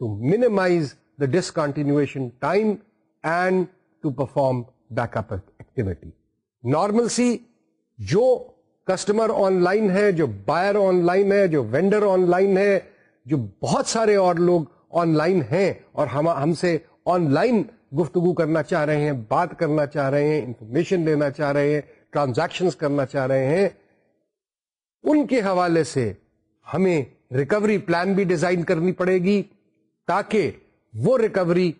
to minimise the discontinuation time and to perform backup activity normal سی جو کسٹمر آن لائن ہے، جو بائر آن لائن ہے، جو وینڈر آن لائن ہے، جو بہت سارے اور لوگ آن لائن ہیں اور ہم ہم سے آن لائن گفتگو کرنا چاہ رہے ہیں، بات کرنا چاہ رہے ہیں انفارمیشن لینا چاہ رہے ہیں ٹرانزیکشن کرنا چاہ رہے ہیں، ان کے حوالے سے ہمیں ریکوری پلان بھی ڈیزائن کرنی پڑے گی تاکہ وہ ریکوری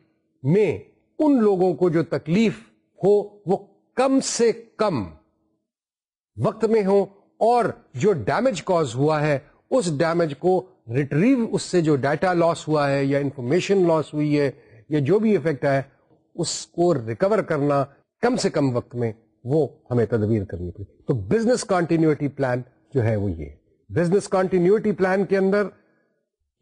میں ان لوگوں کو جو تکلیف ہو، وہ کم سے کم وقت میں ہو اور جو ڈیمیج کاز ہوا ہے، اس ڈیمیج کو ریٹریو اس سے جو ڈیٹا لاس ہوا ہے یا انفارمیشن لاس ہوئی ہے یا جو بھی افیکٹ ہے اس کو ریکور کرنا کم سے کم وقت میں وہ ہمیں تدبیر کرنی پڑی۔ تو بزنس کنٹینیوٹی پلان جو ہے وہ یہ۔ بزنس کنٹینیوٹی پلان کے اندر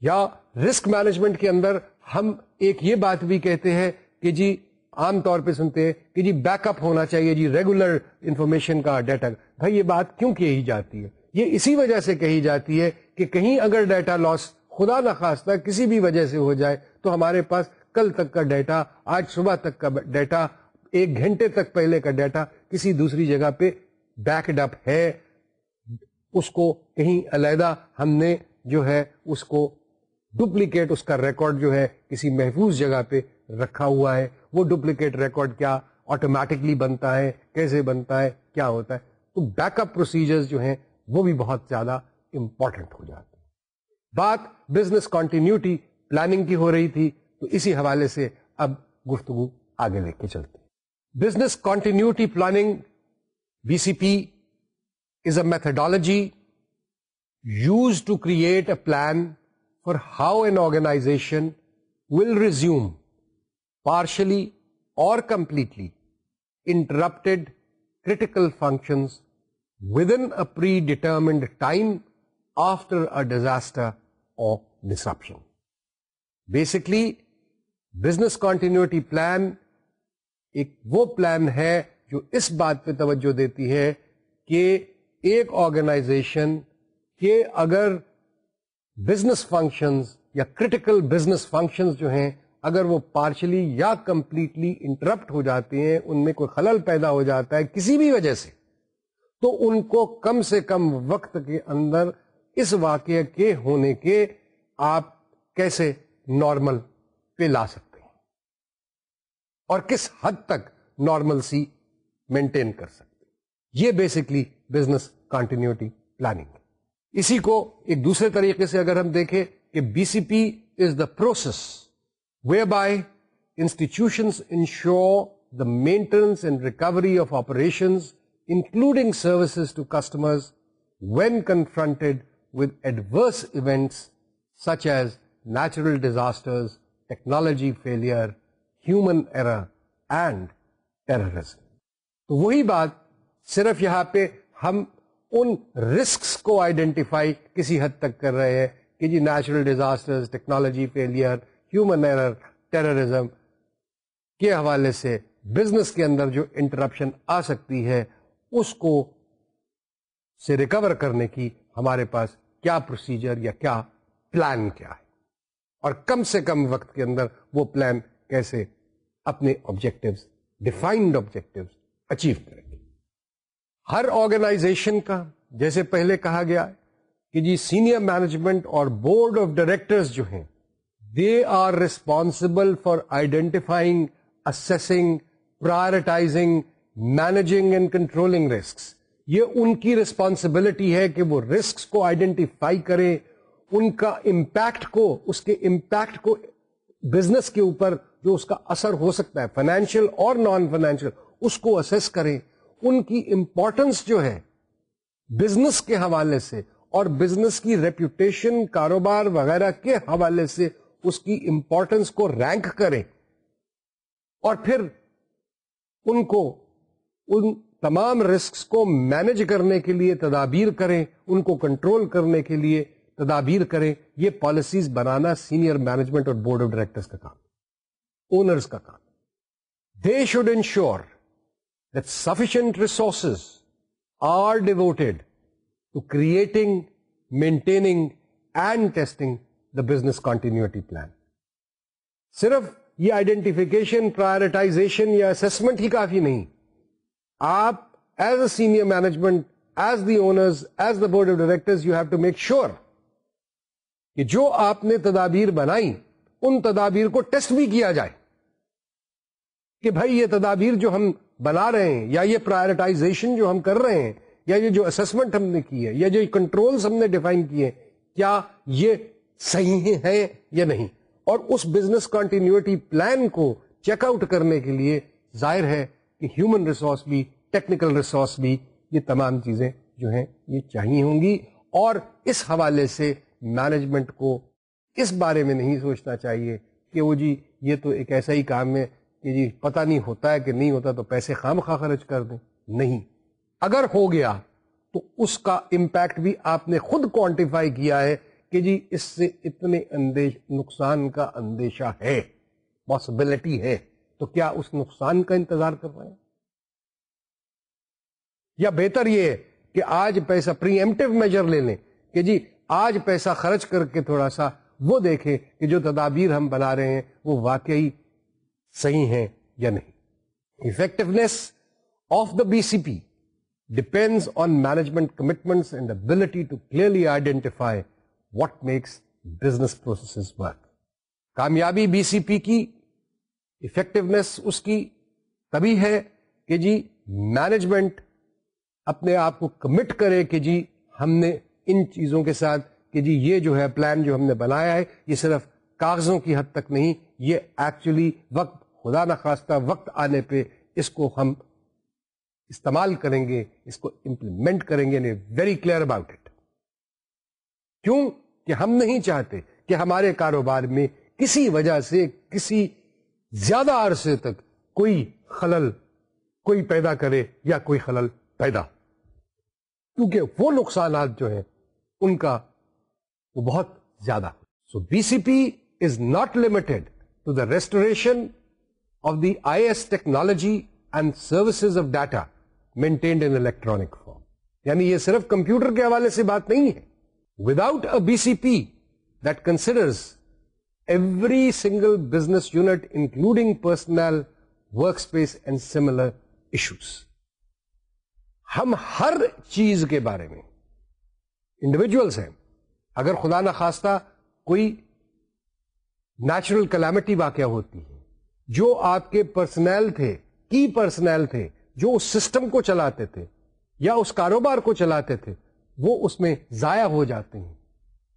یا رسک مینجمنٹ کے اندر ہم ایک یہ بات بھی کہتے ہیں کہ جی عام طور پہ سنتے ہیں کہ جی بیک اپ ہونا چاہیے جی ریگولر انفارمیشن کا ڈیٹا بھائی، یہ بات کیوں کہی جاتی ہے؟ یہ اسی وجہ سے کہی جاتی ہے کہ کہیں اگر ڈیٹا لاس خدا نخواستہ کسی بھی وجہ سے ہو جائے، تو ہمارے پاس کل تک کا ڈیٹا آج صبح تک کا ڈیٹا ایک گھنٹے تک پہلے کا ڈیٹا کسی دوسری جگہ پہ بیکڈ اپ ہے۔ اس کو کہیں علیحدہ ہم نے جو ہے، اس کو ڈپلیکیٹ اس کا ریکارڈ جو ہے کسی محفوظ جگہ پہ رکھا ہوا ہے۔ وہ ڈپلیکیٹ ریکارڈ کیا آٹومیٹکلی بنتا ہے؟ کیسے بنتا ہے؟ کیا ہوتا ہے؟ تو بیک اپ پروسیجر جو ہیں وہ بھی بہت زیادہ امپورٹنٹ ہو جاتے ہیں۔ بات بزنس کنٹینیوٹی پلاننگ کی ہو رہی تھی، تو اسی حوالے سے اب گفتگو آگے لے کے چلتے business continuity planning B C P is a methodology use to create a plan for how an organization will resume partially اور completely interrupted critical functions with in predetermined time after a disaster اور disruption basically business continuity plan ایک وہ plan ہے جو اس بات پہ توجہ دیتی ہے کہ ایک آرگنائزیشن کے اگر بزنس فنکشنز یا کریٹیکل بزنس فنکشنز جو ہیں، اگر وہ پارشلی یا کمپلیٹلی انٹرپٹ ہو جاتے ہیں، ان میں کوئی خلل پیدا ہو جاتا ہے کسی بھی وجہ سے، تو ان کو کم سے کم وقت کے اندر اس واقعے کے ہونے کے آپ کیسے نارمل پہ لا سکتے ہیں اور کس حد تک نارمل سی مینٹین کر سکتے یہ بیسکلی بزنس کنٹینیوٹی پلاننگ ہے۔ اسی کو ایک دوسرے طریقے سے اگر ہم دیکھیں کہ B C P is the process way by institution ensure the maintenance and recovery of operation including services to customers when confronted with adverse events such as natural disasters technology failure human error and terrorism تو وہی بات صرف یہاں پہ ہم ان risks کو identify کسی حد تک کر رہے ہیں کہ جی natural disaster technology failure human error terrorism کے حوالے سے بزنس کے اندر جو انٹرپشن آ سکتی ہے، اس کو سے ریکور کرنے کی ہمارے پاس کیا پروسیجر یا کیا پلان کیا ہے؟ اور کم سے کم وقت کے اندر وہ پلان کیسے اپنے آبجیکٹو ڈیفائنڈ آبجیکٹو اچیو کریں گے؟ ہر آرگنائزیشن کا، جیسے پہلے کہا گیا کہ جی سینئر مینجمنٹ اور بورڈ آف ڈائریکٹرز جو ہیں they are responsible for identifying assessing prioritising managing and controlling risk یہ ان کی ریسپانسبلٹی ہے کہ وہ رسک کو آئیڈینٹیفائی کریں، ان کا امپیکٹ کو، اس کے امپیکٹ کو بزنس کے اوپر جو اس کا اثر ہو سکتا ہے فائنینشیل اور نان فائنینشیل اس کو اسس کریں۔ ان کی امپورٹنس جو ہے بزنس کے حوالے سے اور بزنس کی ریپوٹیشن کاروبار وغیرہ کے حوالے سے اس کی امپورٹنس کو رینک کریں اور پھر ان کو ان تمام رسک کو مینج کرنے کے لیے تدابیر کریں، ان کو کنٹرول کرنے کے لیے تدابیر کریں۔ یہ پالیسیز بنانا سینئر مینجمنٹ اور بورڈ آف ڈائریکٹرس کا کام اونرس کا کام۔ They should ensure that sufficient resources are devoted to creating, maintaining and testing the business continuity plan. صرف یہ آئیڈینٹیفیکیشن پرائرٹائزیشن یا اسسمنٹ ہی کافی نہیں آپ as a senior management as the owners as the board of director you have to make sure کہ جو آپ نے تدابیر بنائی ان تدابیر کو ٹیسٹ بھی کیا جائے کہ بھائی یہ تدابیر جو ہم بنا رہے ہیں، یا یہ پرائرٹائزیشن جو ہم کر رہے ہیں، یا یہ جو اسسمنٹ ہم نے کی ہے، یا جو کنٹرولز ہم نے ڈیفائن کیے کیا یہ صحیح ہے یا نہیں؟ اور اس بزنس کنٹینیوٹی پلان کو چیک آؤٹ کرنے کے لیے ظاہر ہے کہ ہیومن ریسورس بھی ٹیکنیکل ریسورس بھی، یہ تمام چیزیں جو ہیں، یہ چاہیے ہوں گی۔ اور اس حوالے سے مینجمنٹ کو اس بارے میں نہیں سوچنا چاہیے کہ وہ جی یہ تو ایک ایسا ہی کام ہے کہ جی پتہ نہیں ہوتا ہے کہ نہیں ہوتا تو پیسے خام خواہ خرچ کر دیں۔ نہیں۔ اگر ہو گیا تو اس کا امپیکٹ بھی آپ نے خود کوانٹیفائی کیا ہے کہ جی اس سے اتنے اندیش، نقصان کا اندیشہ ہے پاسبلٹی ہے۔ تو کیا اس نقصان کا انتظار کر رہے ہیں؟ یا بہتر یہ ہے کہ آج پیسہ پری ایمٹیو میجر لے لیں کہ جی آج پیسہ خرچ کر کے تھوڑا سا وہ دیکھیں کہ جو تدابیر ہم بنا رہے ہیں وہ واقعی صحیح ہیں یا نہیں۔ Effectiveness of the B C P depends on management commitment and ability to clearly identify what makes business process work کامیابی بی سی پی کی افیکٹونیس اس کی تبھی ہے کہ جی مینجمنٹ اپنے آپ کو کمٹ کرے کہ جی ہم نے ان چیزوں کے ساتھ کہ جی یہ جو ہے پلان جو ہم نے بنایا ہے یہ صرف کاغذوں کی حد تک نہیں، یہ ایکچولی وقت خدا نخواستہ وقت آنے پہ اس کو ہم استعمال کریں گے، اس کو امپلیمنٹ کریں گے ویری کلیئر اباؤٹ اٹ کیوں؟ کہ ہم نہیں چاہتے کہ ہمارے کاروبار میں کسی وجہ سے، کسی زیادہ عرصے تک کوئی خلل کوئی پیدا کرے یا کوئی خلل پیدا کیونکہ وہ نقصانات جو ہیں، ان کا وہ بہت زیادہ. So B C P is not limited to the restoration of the I S technology and services of data maintained in electronic form یعنی یہ صرف کمپیوٹر کے حوالے سے بات نہیں ہے without a B C P that considers every single business unit including personal work space and similar issues ہم ہر چیز کے بارے میں انڈیویجلس ہیں. اگر خدا نخواستہ کوئی نیچرل کلیمٹی واقع ہوتی ہے جو آپ کے پرسنل تھے کی پرسنل تھے، جو اس سسٹم کو چلاتے تھے یا اس کاروبار کو چلاتے تھے، وہ اس میں ضائع ہو جاتے ہیں۔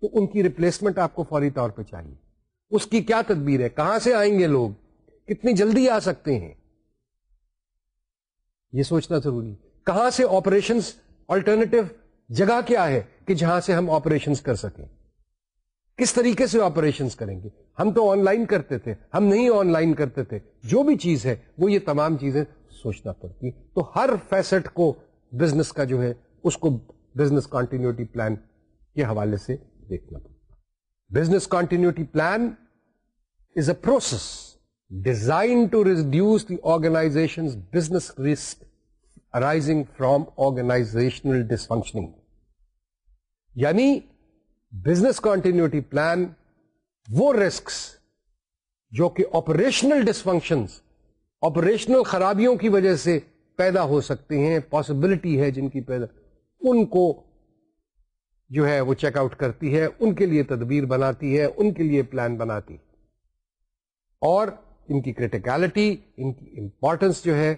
تو ان کی ریپلیسمنٹ آپ کو فوری طور پہ چاہیے۔ اس کی کیا تدبیر ہے؟ کہاں سے آئیں گے لوگ؟ کتنی جلدی آ سکتے ہیں؟ یہ سوچنا ضروری۔ کہاں سے آپریشن آلٹرنیٹو جگہ کیا ہے کہ جہاں سے ہم آپریشن کر سکیں؟ کس طریقے سے آپریشن کریں گے؟ ہم تو آن لائن کرتے تھے، ہم نہیں آن لائن کرتے تھے۔ جو بھی چیز ہے، وہ یہ تمام چیزیں سوچنا پڑتی۔ تو ہر فیسٹ کو بزنس کا جو ہے، اس کو بزنس کنٹینیوٹی پلان کے حوالے سے دیکھنا پڑتا۔ Business continuity plan is a process design to reduce the organisation business risk arising from organisational dysfunctioning یعنی بزنس کنٹینیوٹی پلان وہ رسکس جو کہ آپریشنل ڈسفنکشنس آپریشنل خرابیوں کی وجہ سے پیدا ہو سکتے ہیں پاسبلٹی ہے جن کی پیدا ان کو جو ہے وہ چیک آؤٹ کرتی ہے، ان کے لیے تدبیر بناتی ہے، ان کے لیے پلان بناتی ہے۔ اور ان کی کریٹیکلٹی ان کی امپورٹنس جو ہے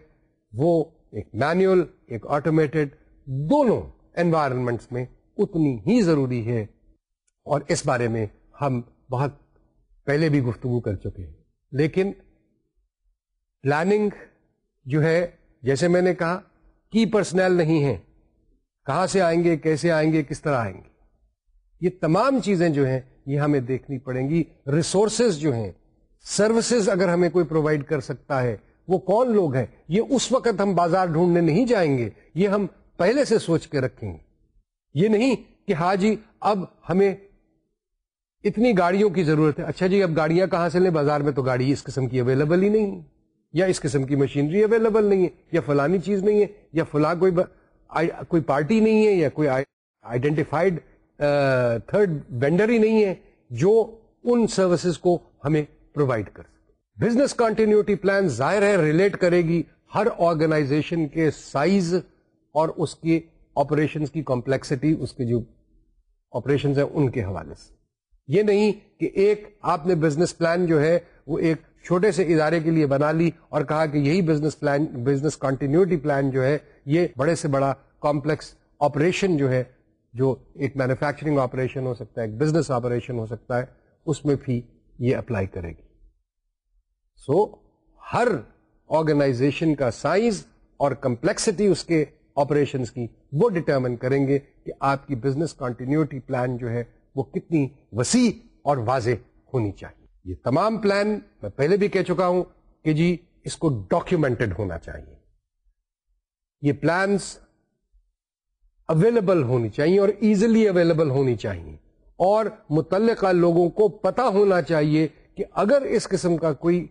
وہ ایک مینوئل ایک آٹومیٹڈ دونوں انوائرمنٹس میں اتنی ہی ضروری ہے۔ اور اس بارے میں ہم بہت پہلے بھی گفتگو کر چکے ہیں۔ لیکن پلاننگ جو ہے، جیسے میں نے کہا، کی پرسنل نہیں ہے۔ کہاں سے آئیں گے، کیسے آئیں گے، کس طرح آئیں گے۔ یہ تمام چیزیں جو ہیں، یہ ہمیں دیکھنی پڑیں گی۔ ریسورسز جو ہیں سروسز اگر ہمیں کوئی پرووائڈ کر سکتا ہے، وہ کون لوگ ہیں؟ یہ اس وقت ہم بازار ڈھونڈنے نہیں جائیں گے۔ یہ ہم پہلے سے سوچ کے رکھیں گے۔ یہ نہیں کہ ہاں جی اب ہمیں اتنی گاڑیوں کی ضرورت ہے۔ اچھا جی اب گاڑیاں کہاں سے لیں؟ بازار میں تو گاڑی اس قسم کی اویلیبل ہی نہیں یا اس قسم کی مشینری اویلیبل نہیں ہے، یا فلانی چیز نہیں ہے، یا فلاں کوئی کوئی پارٹی نہیں ہے، یا کوئی آئیڈینٹیفائڈ تھرڈ وینڈر ہی نہیں ہے جو ان سروسز کو ہمیں پرووائڈ کر سکے۔ بزنس کنٹینیوٹی پلان ظاہر ہے ریلیٹ کرے گی ہر آرگنائزیشن کے سائز اور اس کے آپریشن کی کمپلیکسٹی اس کے جو آپریشن ہیں، ان کے حوالے سے۔ یہ نہیں کہ ایک آپ نے بزنس پلان جو ہے وہ ایک چھوٹے سے ادارے کے لیے بنا لی اور کہا کہ یہی business plan business continuity plan جو ہے یہ بڑے سے بڑا کمپلیکس آپریشن جو ہے جو ایک مینوفیکچرنگ آپریشن ہو سکتا ہے ایک بزنس آپریشن ہو سکتا ہے اس میں بھی یہ اپلائی کرے گی۔ سو so, ہر آرگنائزیشن کا سائز اور کمپلیکسٹی اس کے آپریشن کی وہ ڈٹرمن کریں گے کہ آپ کی بزنس کنٹینیوٹی پلان جو ہے وہ کتنی وسیع اور واضح ہونی چاہیے۔ یہ تمام پلان میں پہلے بھی کہہ چکا ہوں کہ جی اس کو ڈاکیومینٹڈ ہونا چاہیے۔ یہ پلانس اویلیبل ہونی چاہیے اور ایزیلی اویلیبل ہونی چاہیے۔ اور متعلقہ لوگوں کو پتا ہونا چاہیے کہ اگر اس قسم کا کوئی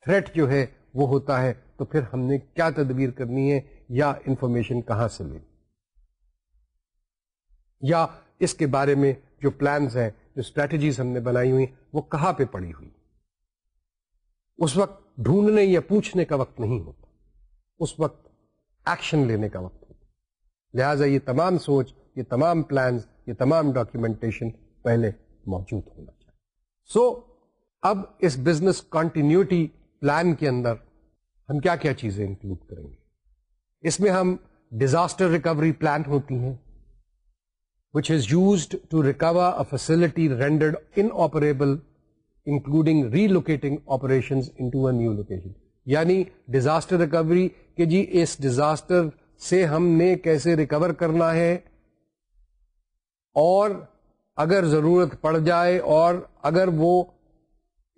تھریٹ جو ہے وہ ہوتا ہے تو پھر ہم نے کیا تدبیر کرنی ہے یا انفارمیشن کہاں سے لیں یا اس کے بارے میں جو پلانز ہیں جو اسٹریٹجیز ہم نے بنائی ہوئی وہ کہاں پہ پڑی ہوئی؟ اس وقت ڈھونڈنے یا پوچھنے کا وقت نہیں ہوتا۔ اس وقت ایکشن لینے کا وقت ہوتا۔ لہذا یہ تمام سوچ یہ تمام پلانز یہ تمام ڈاکیومنٹیشن پہلے موجود ہونا چاہیے۔ سو so, اب اس بزنس کنٹینیوٹی پلان کے اندر ہم کیا کیا چیزیں انکلوڈ کریں گے؟ اس میں ہم ڈیزاسٹر ریکوری پلان ہوتی ہیں which is used to recover a facility rendered inoperable including relocating operation new location یعنی ڈیزاسٹر ریکوری کہ جی اس ڈیزاسٹر سے ہم نے کیسے ریکور کرنا ہے؟ اور اگر ضرورت پڑ جائے اور اگر وہ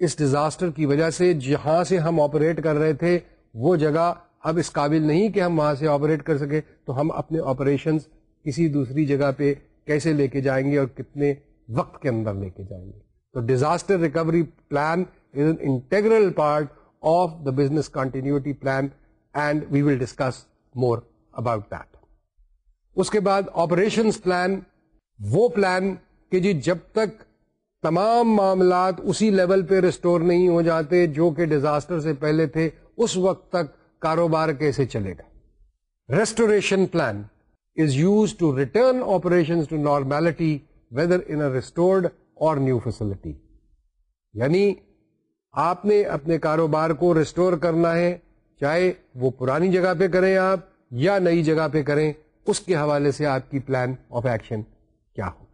اس ڈیزاسٹر کی وجہ سے جہاں سے ہم آپریٹ کر رہے تھے، وہ جگہ اب اس قابل نہیں کہ ہم وہاں سے آپریٹ کر سکے تو ہم اپنے آپریشن کسی دوسری جگہ پہ کیسے لے کے جائیں گے اور کتنے وقت کے اندر لے کے جائیں گے۔ تو disaster recovery plan is an integral part of the business continuity plan and we will discuss more about that اس کے بعد آپریشن پلان وہ پلان کہ جی جب تک تمام معاملات اسی لیول پہ ریسٹور نہیں ہو جاتے جو کہ ڈیزاسٹر سے پہلے تھے، اس وقت تک کاروبار کیسے چلے گا؟ Restoration plan is use to return operation to normality whether in restored or new facility یعنی آپ نے اپنے کاروبار کو ریسٹور کرنا ہے، چاہے وہ پرانی جگہ پہ کریں آپ یا نئی جگہ پہ کریں، اس کے حوالے سے آپ کی پلان آف ایکشن کیا ہوگی؟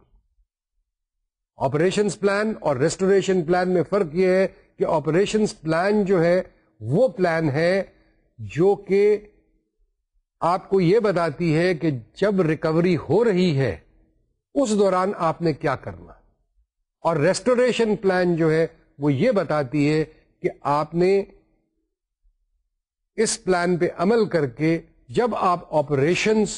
آپریشن پلان اور ریسٹوریشن پلان میں فرق یہ ہے کہ آپریشن پلان جو ہے، وہ پلان ہے جو کہ آپ کو یہ بتاتی ہے کہ جب ریکوری ہو رہی ہے، اس دوران آپ نے کیا کرنا؟ اور ریسٹوریشن پلان جو ہے، وہ یہ بتاتی ہے کہ آپ نے اس پلان پہ عمل کر کے جب آپ آپریشنس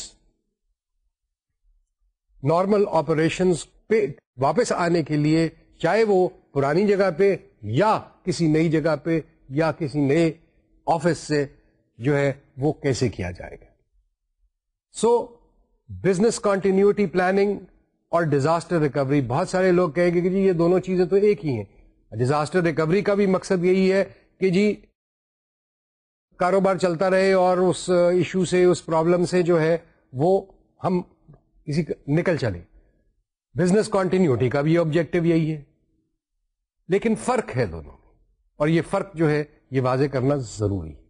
نارمل آپریشن پہ واپس آنے کے لیے، چاہے وہ پرانی جگہ پہ یا کسی نئی جگہ پہ یا کسی نئے آفس سے جو ہے، وہ کیسے کیا جائے گا؟ سو بزنس کنٹینیوٹی پلاننگ اور ڈیزاسٹر ریکوری بہت سارے لوگ کہیں گے کہ جی یہ دونوں چیزیں تو ایک ہی ہیں۔ ڈیزاسٹر ریکوری کا بھی مقصد یہی ہے کہ جی کاروبار چلتا رہے اور اس ایشو سے، اس پرابلم سے جو ہے وہ ہم کسی نکل چلے بزنس کنٹینیوٹی کا بھی آبجیکٹو یہی ہے۔ لیکن فرق ہے دونوں میں۔ اور یہ فرق جو ہے یہ واضح کرنا ضروری ہے۔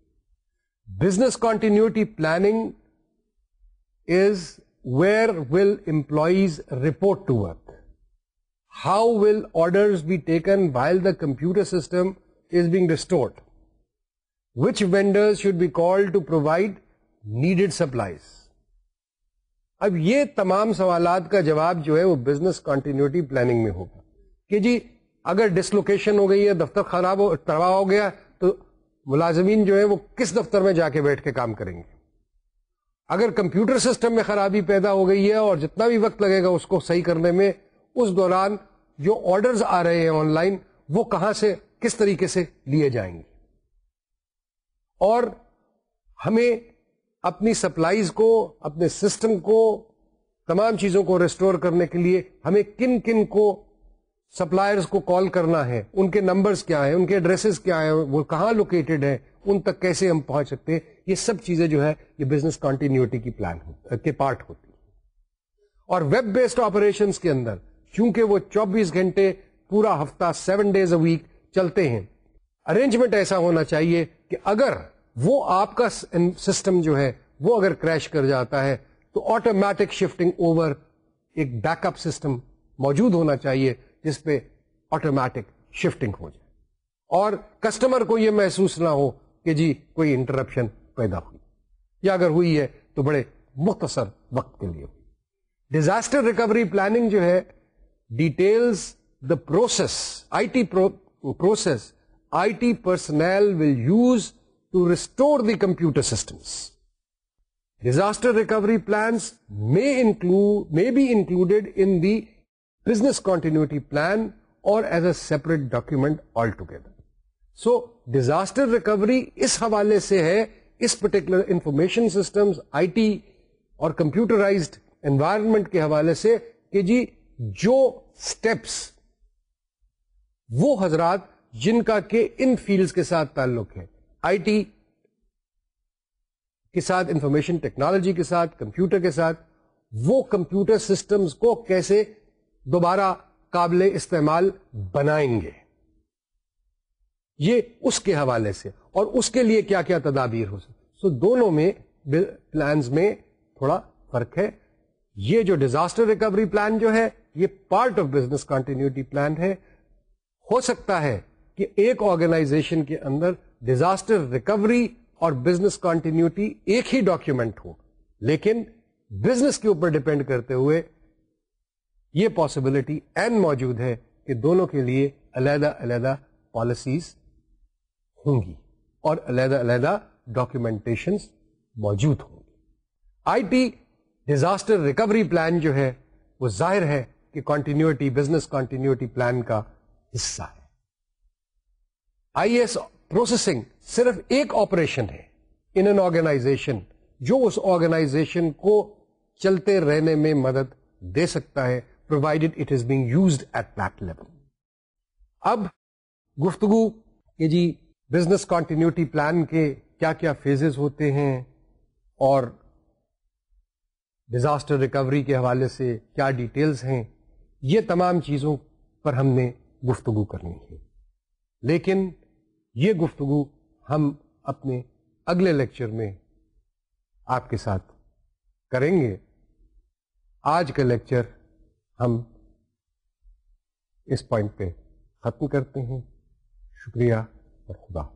Business continuity planning is where will employees report to work how will order be taken while the computer system is being restored which vendor should be call to provide needed supplies اب یہ تمام سوالات کا جواب جو ہے وہ business continuity planning میں ہوگا۔ کہ جی اگر ڈسلوکیشن ہو گئی ہے، دفتر خراب ہو، تباہ ہو گیا، تو ملازمین جو ہے وہ کس دفتر میں جا کے بیٹھ کے کام کریں گے؟ اگر کمپیوٹر سسٹم میں خرابی پیدا ہو گئی ہے اور جتنا بھی وقت لگے گا اس کو صحیح کرنے میں، اس دوران جو آرڈرز آ رہے ہیں آن لائن وہ کہاں سے، کس طریقے سے لیے جائیں گے؟ اور ہمیں اپنی سپلائیز کو، اپنے سسٹم کو، تمام چیزوں کو ریسٹور کرنے کے لیے ہمیں کن کن کو سپلائرز کو کال کرنا ہے، ان کے نمبرز کیا ہیں، ان کے ایڈریسز کیا ہیں، وہ کہاں لوکیٹڈ ہیں، ان تک کیسے ہم پہنچ سکتے ہیں؟ یہ سب چیزیں جو ہے یہ بزنس کنٹینیوٹی کی پلان کے پارٹ ہوتی اور ویب بیسڈ آپریشن کے اندر کیونکہ وہ چوبیس گھنٹے پورا ہفتہ سیون ڈیز اے ویک چلتے ہیں ارینجمنٹ ایسا ہونا چاہیے کہ اگر وہ آپ کا سسٹم جو ہے، وہ اگر کریش کر جاتا ہے، تو آٹومیٹک شفٹنگ اوور ایک بیک اپ سسٹم موجود ہونا چاہیے، جس پہ آٹومیٹک شفٹنگ ہو جائے۔ اور کسٹمر کو یہ محسوس نہ ہو کہ جی کوئی انٹرپشن پیدا ہوئی۔ یا اگر ہوئی ہے تو بڑے مختصر وقت کے لیے ہوئی۔ ڈیزاسٹر ریکوری پلاننگ جو ہے details the process I T process I T personnel will use to restore the computer systems disaster recovery plans may include may be included in the business continuity plan or as a separate document all together so disaster recovery اس حوالے سے ہے اس particular information system I T اور computerised environment کے حوالے سے کہ جی جو steps وہ حضرات جن کا کہ ان فیلڈ کے ساتھ تعلق ہے۔ آئی ٹی کے ساتھ انفارمیشن ٹیکنالوجی کے ساتھ کمپیوٹر کے ساتھ، وہ کمپیوٹر سسٹمز کو کیسے دوبارہ قابل استعمال بنائیں گے۔ یہ اس کے حوالے سے۔ اور اس کے لیے کیا کیا تدابیر ہو سکتی سو دونوں میں پلانز میں تھوڑا فرق ہے۔ یہ جو ڈیزاسٹر ریکوری پلان جو ہے، یہ part of business continuity plan ہے۔ ہو سکتا ہے کہ ایک آرگنائزیشن کے اندر ڈیزاسٹر ریکوری اور بزنس کنٹینیوٹی ایک ہی ڈاکیومنٹ ہو۔ لیکن بزنس کے اوپر ڈپینڈ کرتے ہوئے یہ پاسبلٹی این موجود ہے کہ دونوں کے لیے علیحدہ علیحدہ پالیسیز ہوں گی۔ اور علیحدہ علیحدہ ڈاکیومنٹیشن موجود ہوں گی۔ I T disaster recovery plan جو ہے، وہ ظاہر ہے کہ کنٹینیوٹی بزنس کنٹینیوٹی پلان کا حصہ ہے۔ آئی ایس پروسیسنگ صرف ایک آپریشن ہے ان این آرگنائزیشن جو اس آرگنائزیشن کو چلتے رہنے میں مدد دے سکتا ہے provided it is being used at that level اب گفتگو کہ جی بزنس کنٹینیوٹی پلان کے کیا کیا فیزز ہوتے ہیں اور ڈیزاسٹر ریکوری کے حوالے سے کیا ڈیٹیلز ہیں، یہ تمام چیزوں پر ہم نے گفتگو کرنی ہے۔ لیکن یہ گفتگو ہم اپنے اگلے لیکچر میں آپ کے ساتھ کریں گے۔ آج کا لیکچر ہم اس پوائنٹ پہ ختم کرتے ہیں۔ شکریہ۔ اور خدا۔